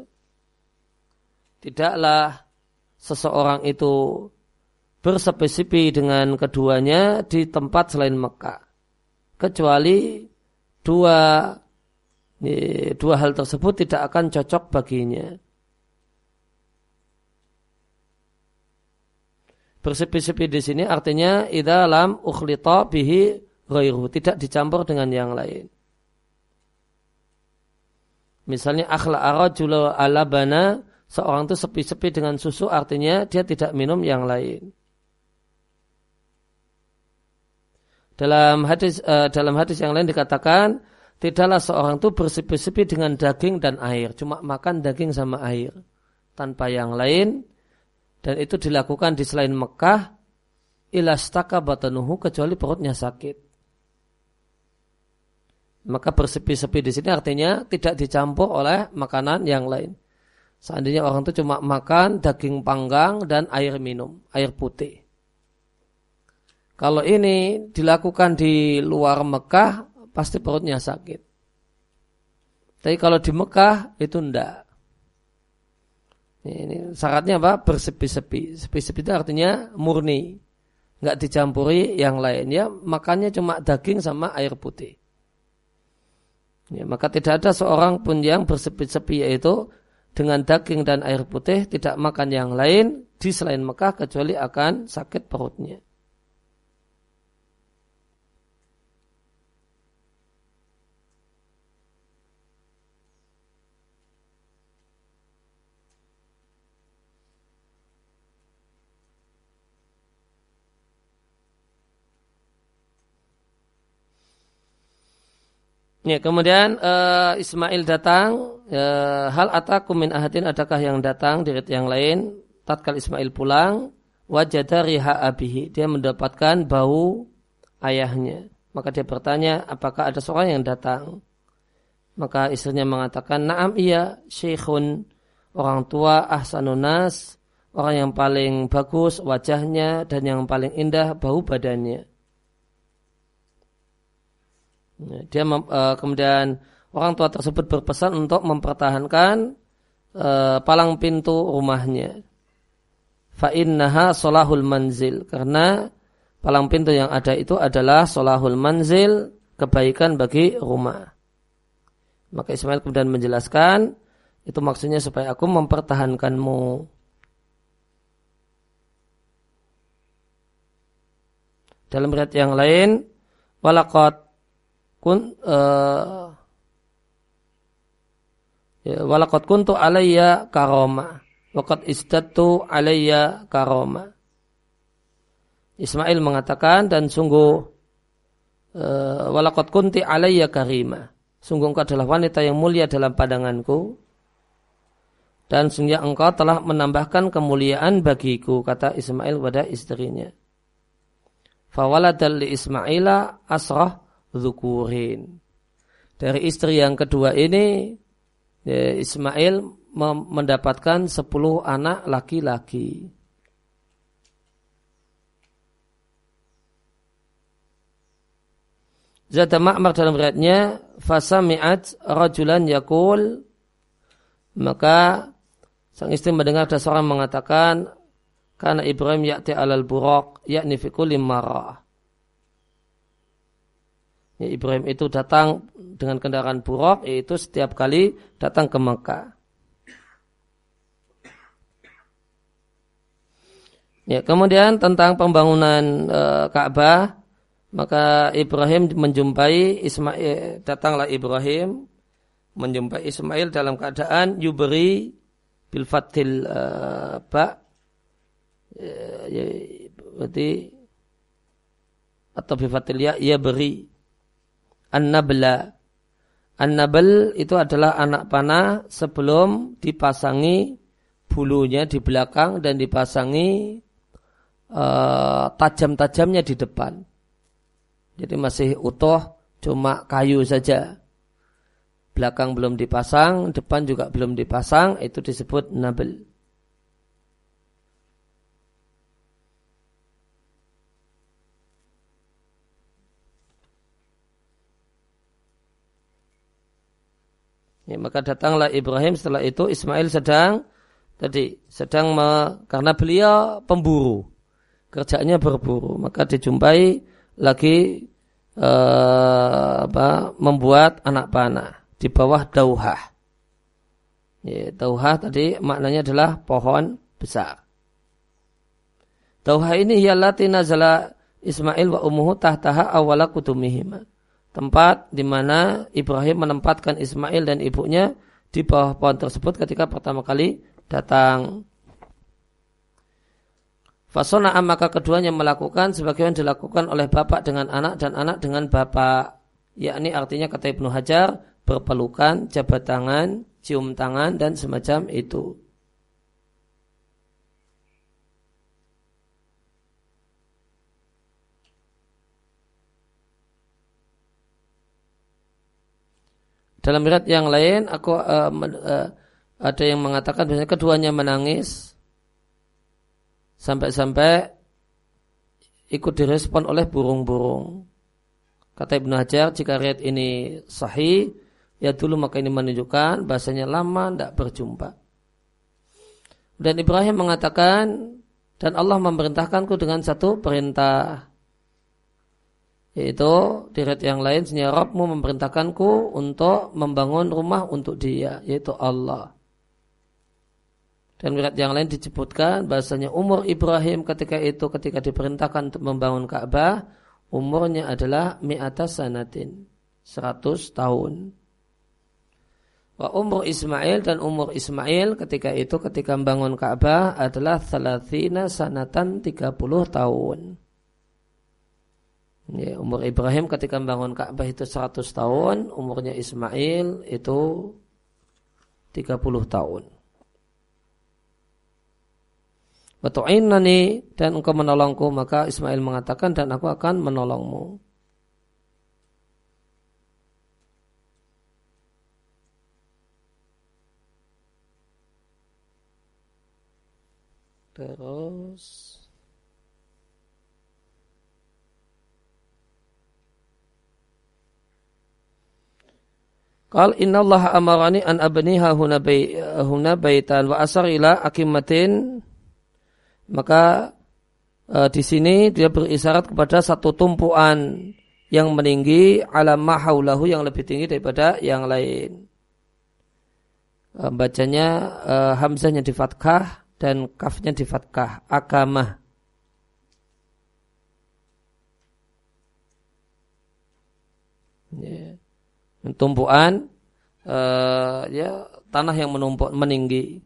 tidaklah seseorang itu bersepi dengan keduanya di tempat selain Mekah. Kecuali dua dua hal tersebut tidak akan cocok baginya. Bersepi-sepi di sini artinya idza lam ukhlita bihi ghairu, tidak dicampur dengan yang lain. Misalnya akhla arajulu ala bana seorang itu sepi-sepi dengan susu artinya dia tidak minum yang lain. Dalam hadis uh, dalam hadis yang lain dikatakan tidaklah seorang itu bersepi-sepi dengan daging dan air, cuma makan daging sama air tanpa yang lain dan itu dilakukan di selain Mekah ilastaka batanuhu kecuali perutnya sakit. Maka bersepi-sepi di sini artinya tidak dicampur oleh makanan yang lain. Seandainya orang itu cuma makan daging panggang dan air minum, air putih. Kalau ini dilakukan di luar Mekah, pasti perutnya sakit. Tapi kalau di Mekah itu enggak. Ini syaratnya apa? Bersepi-sepi. Sepi-sepi itu artinya murni. Nggak dicampuri yang lain. Ya, makannya cuma daging sama air putih. Ya, maka tidak ada seorang pun yang bersepi-sepi yaitu dengan daging dan air putih tidak makan yang lain di selain Mekah kecuali akan sakit perutnya. Ya, kemudian uh, Ismail datang, uh, hal ataku min ahadin adakah yang datang dari yang lain? Tatkal Ismail pulang, wajah dari abihi, dia mendapatkan bau ayahnya. Maka dia bertanya, apakah ada seorang yang datang? Maka istrinya mengatakan, naam iya, syekhun, orang tua ahsanunas, orang yang paling bagus wajahnya dan yang paling indah bau badannya. Dia uh, kemudian orang tua tersebut berpesan untuk mempertahankan uh, palang pintu rumahnya. Fa'innaha solahul manzil karena palang pintu yang ada itu adalah solahul manzil kebaikan bagi rumah. Maka Ismail kemudian menjelaskan itu maksudnya supaya aku mempertahankanmu. Dalam riwayat yang lain, walakot kun uh, ya, walakot kuntu alayya karoma. Wakat istatu alayya karoma. Ismail mengatakan dan sungguh uh, walakot kunti alayya karima. Sungguh engkau adalah wanita yang mulia dalam pandanganku. Dan sungguh engkau telah menambahkan kemuliaan bagiku kata Ismail pada istrinya. Fawaladal li Ismaila asrah zukurin. Dari istri yang kedua ini ya, Ismail mendapatkan sepuluh anak laki-laki. Zata Ma'mar dalam riatnya Fasami'at rajulan yakul Maka Sang istri mendengar ada seorang mengatakan Karena Ibrahim ya'ti alal buraq Yakni fi kulli marah Ya, Ibrahim itu datang dengan kendaraan buruk, yaitu setiap kali datang ke Mekah. Ya, kemudian tentang pembangunan e, Ka'bah, maka Ibrahim menjumpai Ismail, datanglah Ibrahim menjumpai Ismail dalam keadaan yuberi bil fatil e, ba ya, berarti atau bil fatil ya ia beri An-Nabla. An-Nabl itu adalah anak panah sebelum dipasangi bulunya di belakang dan dipasangi uh, tajam-tajamnya di depan. Jadi masih utuh cuma kayu saja. Belakang belum dipasang, depan juga belum dipasang, itu disebut nabel. Ya, maka datanglah Ibrahim setelah itu Ismail sedang tadi sedang me, karena beliau pemburu kerjanya berburu maka dijumpai lagi uh, apa membuat anak panah di bawah dauhah. Ya, dauhah tadi maknanya adalah pohon besar. Dauhah ini ialah nazala Ismail wa umuhu tahtaha awala kutumihima tempat di mana Ibrahim menempatkan Ismail dan ibunya di bawah pohon tersebut ketika pertama kali datang. Fasona maka keduanya melakukan sebagaimana dilakukan oleh bapak dengan anak dan anak dengan bapak. Yakni artinya kata Ibnu Hajar berpelukan, jabat tangan, cium tangan dan semacam itu. Dalam riwayat yang lain aku uh, uh, ada yang mengatakan biasanya keduanya menangis sampai-sampai ikut direspon oleh burung-burung. Kata Ibnu Hajar, jika riwayat ini sahih, ya dulu maka ini menunjukkan bahasanya lama tidak berjumpa. Dan Ibrahim mengatakan, dan Allah memerintahkanku dengan satu perintah. Yaitu di yang lain, sehingga Rabbmu memerintahkanku untuk membangun rumah untuk dia, yaitu Allah. Dan riwayat yang lain disebutkan bahasanya umur Ibrahim ketika itu ketika diperintahkan untuk membangun Ka'bah umurnya adalah mi'ata sanatin 100 tahun. Wa umur Ismail dan umur Ismail ketika itu ketika membangun Ka'bah adalah thalathina sanatan 30 tahun. Ya, umur Ibrahim ketika membangun Ka'bah itu 100 tahun, umurnya Ismail itu 30 tahun. Watu'innani dan engkau menolongku maka Ismail mengatakan dan aku akan menolongmu. Terus Qal inna Allah amarani an abniha huna baitan wa asar ila akimatin maka e, di sini dia berisyarat kepada satu tumpuan yang meninggi alam mahaulahu yang lebih tinggi daripada yang lain. E, bacanya e, hamzahnya di fathah dan kafnya di fathah akamah. Ya. Tumpuan e, ya tanah yang menumpuk meninggi.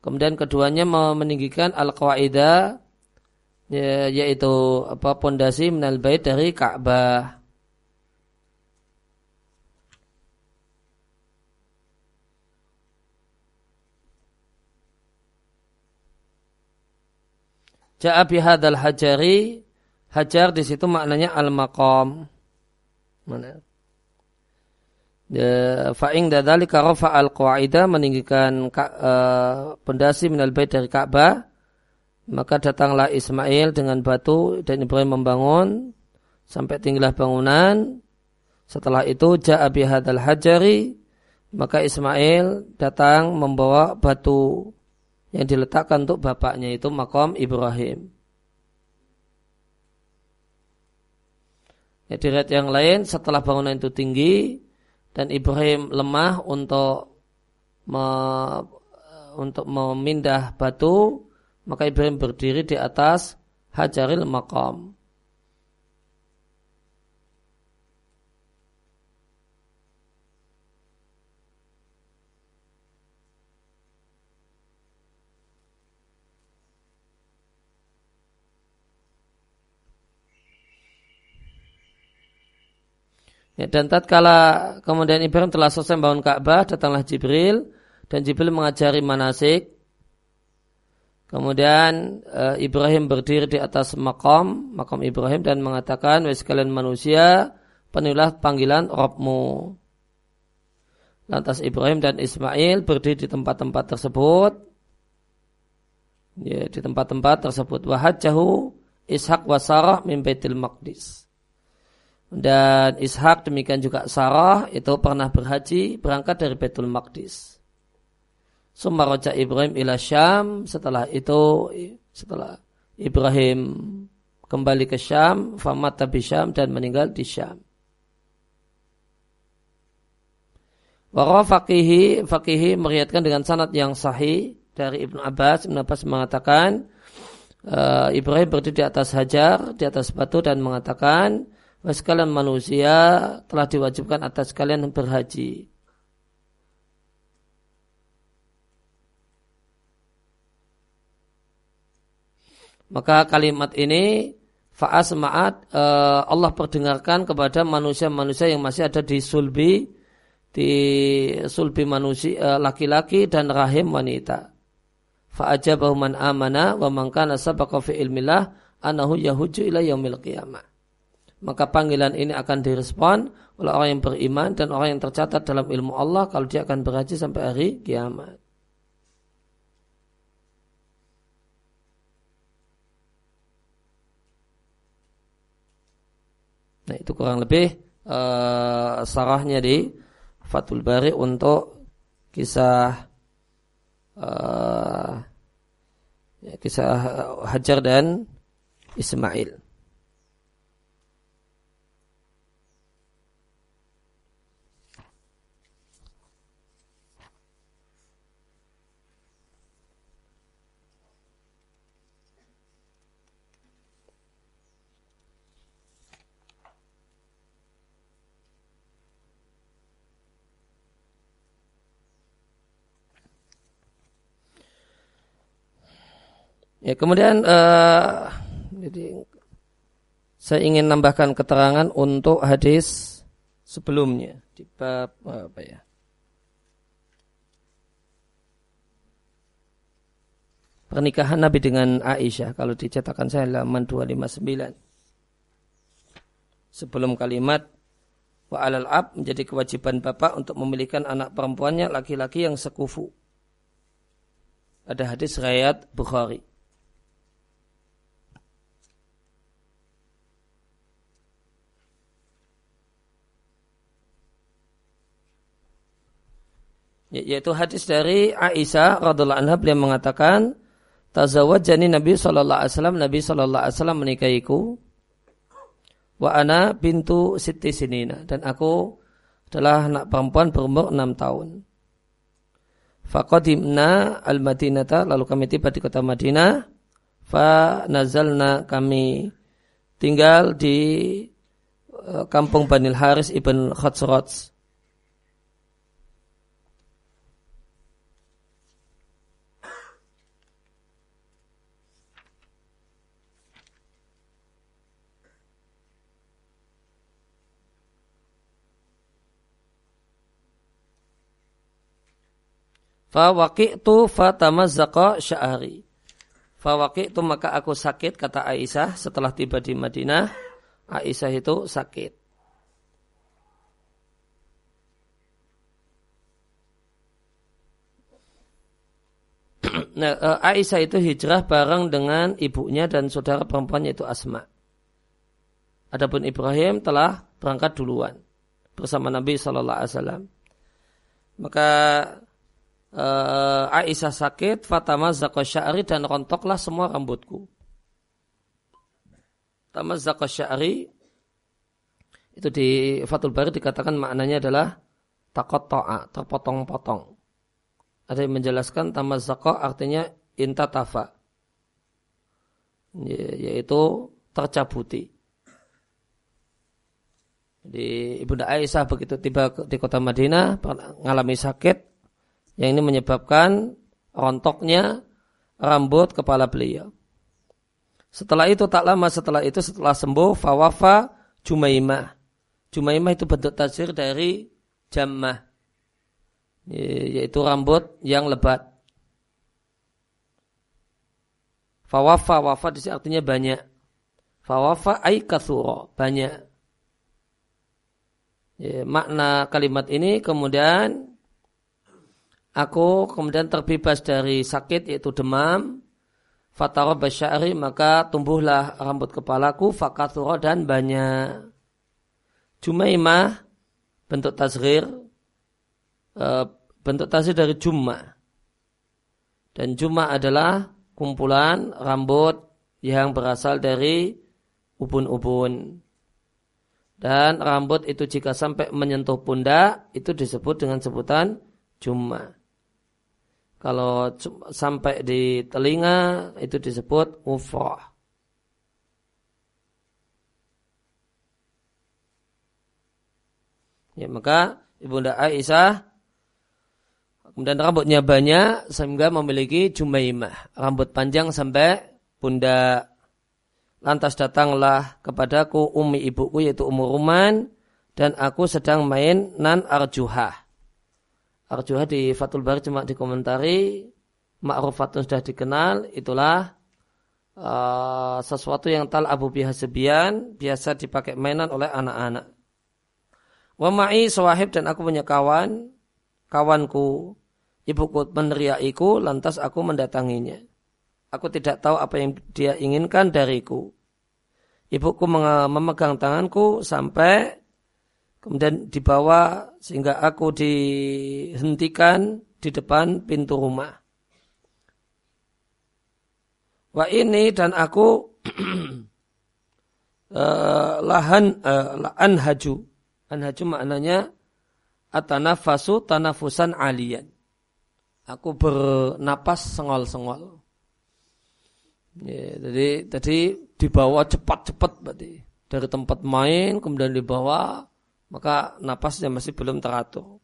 Kemudian keduanya meninggikan al-qawaidah ya, yaitu apa pondasi minal bait dari Ka'bah. Ja'a bihadzal hajari hajar di situ maknanya al-maqam. Mana? Fa'ing dadali karofa al qaida meninggikan uh, pondasi minal bait dari Ka'bah maka datanglah Ismail dengan batu dan Ibrahim membangun sampai tinggilah bangunan setelah itu ja'a bihadal hajari maka Ismail datang membawa batu yang diletakkan untuk bapaknya itu makom Ibrahim. Ya, di yang lain setelah bangunan itu tinggi dan Ibrahim lemah untuk me, untuk memindah batu maka Ibrahim berdiri di atas hajaril maqam Ya, dan tatkala kemudian Ibrahim telah selesai membangun Ka'bah, datanglah Jibril dan Jibril mengajari manasik. Kemudian e, Ibrahim berdiri di atas makam, makam Ibrahim dan mengatakan, "Wahai sekalian manusia, penuhilah panggilan Rabbmu." Lantas Ibrahim dan Ismail berdiri di tempat-tempat tersebut. Ya, di tempat-tempat tersebut wahajjahu Ishak wa Sarah min Baitul Maqdis dan Ishak demikian juga Sarah itu pernah berhaji berangkat dari Betul Maqdis. Sumaroja Ibrahim ila Syam setelah itu setelah Ibrahim kembali ke Syam, famata di Syam dan meninggal di Syam. Wara fakihi, fakihi meriatkan dengan sanad yang sahih dari Ibnu Abbas. Ibnu Abbas mengatakan uh, Ibrahim berdiri di atas hajar, di atas batu dan mengatakan sekalian manusia telah diwajibkan atas kalian berhaji. Maka kalimat ini faas maat eh, Allah perdengarkan kepada manusia-manusia yang masih ada di sulbi di sulbi manusia eh, laki-laki dan rahim wanita. Fa'ajabahu man amana wa man kana sabaqa fi ilmillah anahu yahuju ila yaumil qiyamah maka panggilan ini akan direspon oleh orang yang beriman dan orang yang tercatat dalam ilmu Allah kalau dia akan berhaji sampai hari kiamat. Nah itu kurang lebih uh, sarahnya di Fathul Bari untuk kisah uh, kisah Hajar dan Ismail. Ya, kemudian uh, jadi saya ingin nambahkan keterangan untuk hadis sebelumnya di bab apa ya? Pernikahan Nabi dengan Aisyah kalau dicetakan saya halaman 259. Sebelum kalimat wa alal ab menjadi kewajiban bapak untuk memilihkan anak perempuannya laki-laki yang sekufu. Ada hadis riwayat Bukhari. Yaitu hadis dari Aisyah radhiallahu anha beliau mengatakan tazawwajani Nabi sallallahu alaihi wasallam Nabi sallallahu alaihi wasallam menikahiku. Wa ana bintu siti sinina. Dan aku adalah anak perempuan berumur enam tahun. Faqadimna al-Madinata lalu kami tiba di kota Madinah. Fa nazalna kami tinggal di eh, kampung Banil Haris ibn Khatsrats Fawaqi'tu fatamazzaqa sya'ari. Fawaqi'tu maka aku sakit kata Aisyah setelah tiba di Madinah. Aisyah itu sakit. Nah, eh, Aisyah itu hijrah bareng dengan ibunya dan saudara perempuannya itu Asma. Adapun Ibrahim telah berangkat duluan bersama Nabi Shallallahu Alaihi Wasallam. Maka uh, Aisyah sakit, Fatama sya'ri dan rontoklah semua rambutku. Fatama sya'ri itu di Fatul Bari dikatakan maknanya adalah takot to'a, terpotong-potong. Ada yang menjelaskan tamazzaqa artinya intatafa. Yaitu tercabuti. Jadi Ibunda Aisyah begitu tiba di kota Madinah mengalami sakit yang ini menyebabkan rontoknya rambut kepala beliau. Setelah itu tak lama setelah itu setelah sembuh fawafa Jumaimah. Jumaimah itu bentuk tasir dari jammah yaitu rambut yang lebat. Fawafa wafa di sini artinya banyak. Fawafa ay kathuro, banyak. Ya, makna kalimat ini kemudian aku kemudian terbebas dari sakit yaitu demam. Fatara basyari maka tumbuhlah rambut kepalaku fakathura dan banyak. Jumaimah bentuk tasghir e, bentuk tasghir dari jumma dan jumma adalah kumpulan rambut yang berasal dari ubun-ubun. Dan rambut itu jika sampai menyentuh pundak itu disebut dengan sebutan jumma kalau sampai di telinga itu disebut ufrah. Ya, maka Ibunda Aisyah kemudian rambutnya banyak sehingga memiliki jumaimah, rambut panjang sampai pundak. Lantas datanglah kepadaku umi ibuku yaitu Umur Ruman dan aku sedang main nan arjuhah Arjuha di Fatul Bari cuma dikomentari ma'rufatun sudah dikenal itulah uh, sesuatu yang tal abu bihasebian biasa dipakai mainan oleh anak-anak. Wa ma'i sawahib dan aku punya kawan, kawanku, ibuku meneriakiku, lantas aku mendatanginya. Aku tidak tahu apa yang dia inginkan dariku. Ibuku memegang tanganku sampai kemudian dibawa sehingga aku dihentikan di depan pintu rumah. Wa ini dan aku uh, lahan uh, anhaju. Anhaju maknanya atanafasu tanafusan alian. Aku bernapas sengol-sengol. Ya, jadi tadi dibawa cepat-cepat berarti dari tempat main kemudian dibawa maka napasnya masih belum teratur.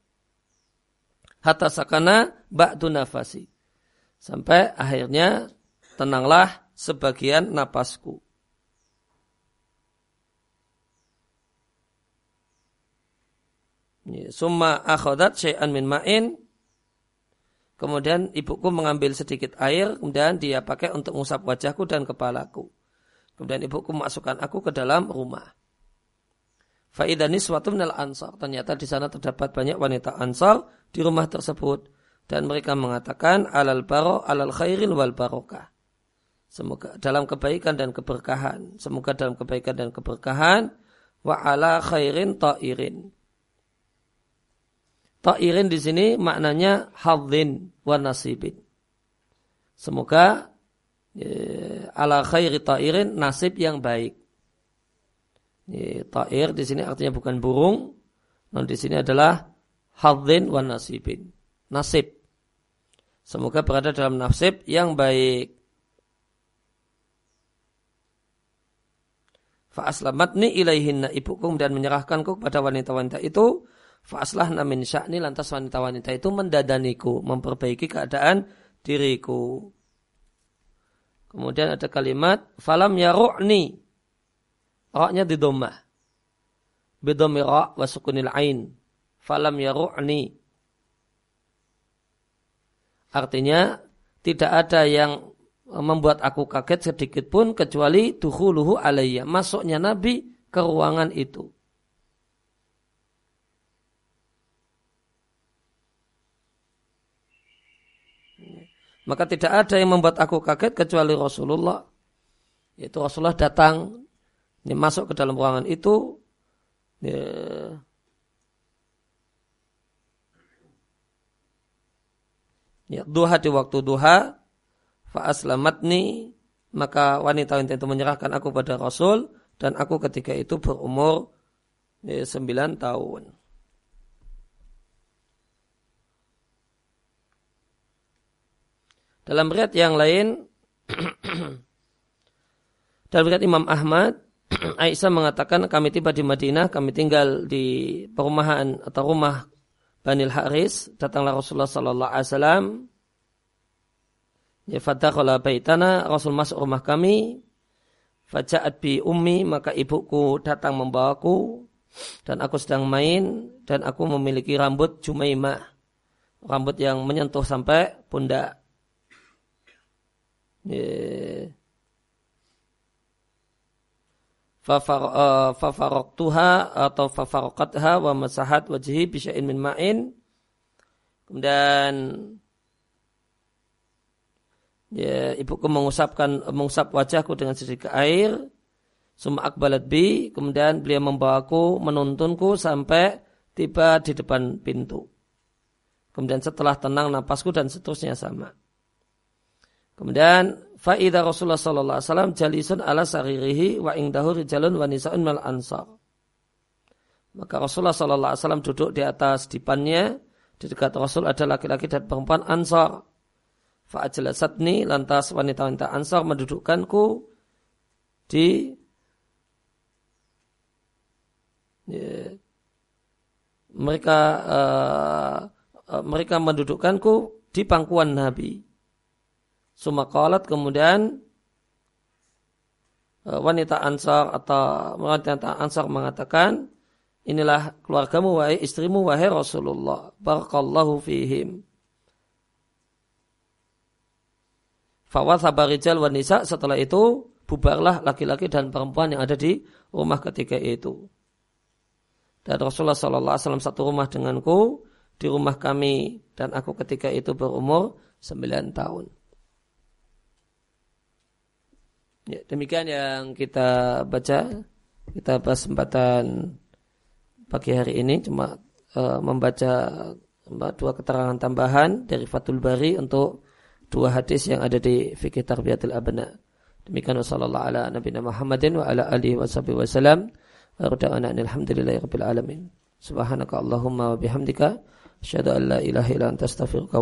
Hatta sakana ba'du nafasi. Sampai akhirnya tenanglah sebagian napasku. Summa akhadat syai'an min ma'in. Kemudian ibuku mengambil sedikit air, kemudian dia pakai untuk mengusap wajahku dan kepalaku. Kemudian ibuku masukkan aku ke dalam rumah. Faidani suatu minal ansar. Ternyata di sana terdapat banyak wanita ansar di rumah tersebut. Dan mereka mengatakan alal baro alal khairin wal barokah. Semoga dalam kebaikan dan keberkahan. Semoga dalam kebaikan dan keberkahan. Wa ala khairin ta'irin. Ta'irin di sini maknanya hadzin wa nasibin. Semoga ya, ala khairi ta'irin nasib yang baik. Ta'ir di sini artinya bukan burung, namun di sini adalah hadzin wa nasibin. Nasib. Semoga berada dalam nasib yang baik. Fa'aslamatni ilaihinna ibuku dan menyerahkanku kepada wanita-wanita itu. Fa'aslahna min sya'ni lantas wanita-wanita itu mendadaniku, memperbaiki keadaan diriku. Kemudian ada kalimat falam yaru'ni Roknya di domah. Bidomi rok wa sukunil ain. Falam yaru'ni. Artinya tidak ada yang membuat aku kaget sedikit pun kecuali tuhuluhu alaiya. Masuknya Nabi ke ruangan itu. Maka tidak ada yang membuat aku kaget kecuali Rasulullah. Yaitu Rasulullah datang ini masuk ke dalam ruangan itu ya, ya duha di waktu duha fa aslamatni maka wanita-wanita itu menyerahkan aku pada Rasul dan aku ketika itu berumur ya, 9 tahun. Dalam riat yang lain dalam riat Imam Ahmad Aisyah mengatakan kami tiba di Madinah, kami tinggal di perumahan atau rumah Banil Haris, datanglah Rasulullah sallallahu alaihi wasallam. Ya fadakhala baitana, Rasul masuk rumah kami. Faja'at bi ummi, maka ibuku datang membawaku dan aku sedang main dan aku memiliki rambut Jumaimah. Rambut yang menyentuh sampai pundak. Yeah eh, atau fafarokatha wa masahat wajhi bisya'in min ma'in. Kemudian ya ibuku mengusapkan mengusap wajahku dengan sedikit air. Summa akbalat bi. Kemudian beliau membawaku menuntunku sampai tiba di depan pintu. Kemudian setelah tenang napasku dan seterusnya sama. Kemudian Fa'idha Rasulullah sallallahu alaihi wasallam jalisun ala saririhi wa ingdahu rijalun wa nisa'un mal ansar. Maka Rasulullah sallallahu alaihi wasallam duduk di atas dipannya, di dekat Rasul ada laki-laki dan perempuan ansar. Fa'ajlasatni lantas wanita-wanita ansar mendudukkanku di ya, mereka uh, mereka mendudukkanku di pangkuan Nabi. Sumakalat kemudian e, wanita ansar atau wanita ansar mengatakan inilah keluargamu wahai istrimu wahai Rasulullah barakallahu fihim Fawatha rijal wanisa setelah itu bubarlah laki-laki dan perempuan yang ada di rumah ketika itu. Dan Rasulullah Sallallahu Alaihi Wasallam satu rumah denganku di rumah kami dan aku ketika itu berumur sembilan tahun. Ya, demikian yang kita baca. Kita kesempatan pagi hari ini cuma uh, membaca dua keterangan tambahan dari Fatul Bari untuk dua hadis yang ada di fikih tarbiyatul abna. Demikian wasallallahu ala nabiyina Muhammadin wa ala alihi wa sahbihi wasallam. Wa alhamdulillahi rabbil alamin. Subhanaka Allahumma wa bihamdika asyhadu an la ilaha illa anta astaghfiruka.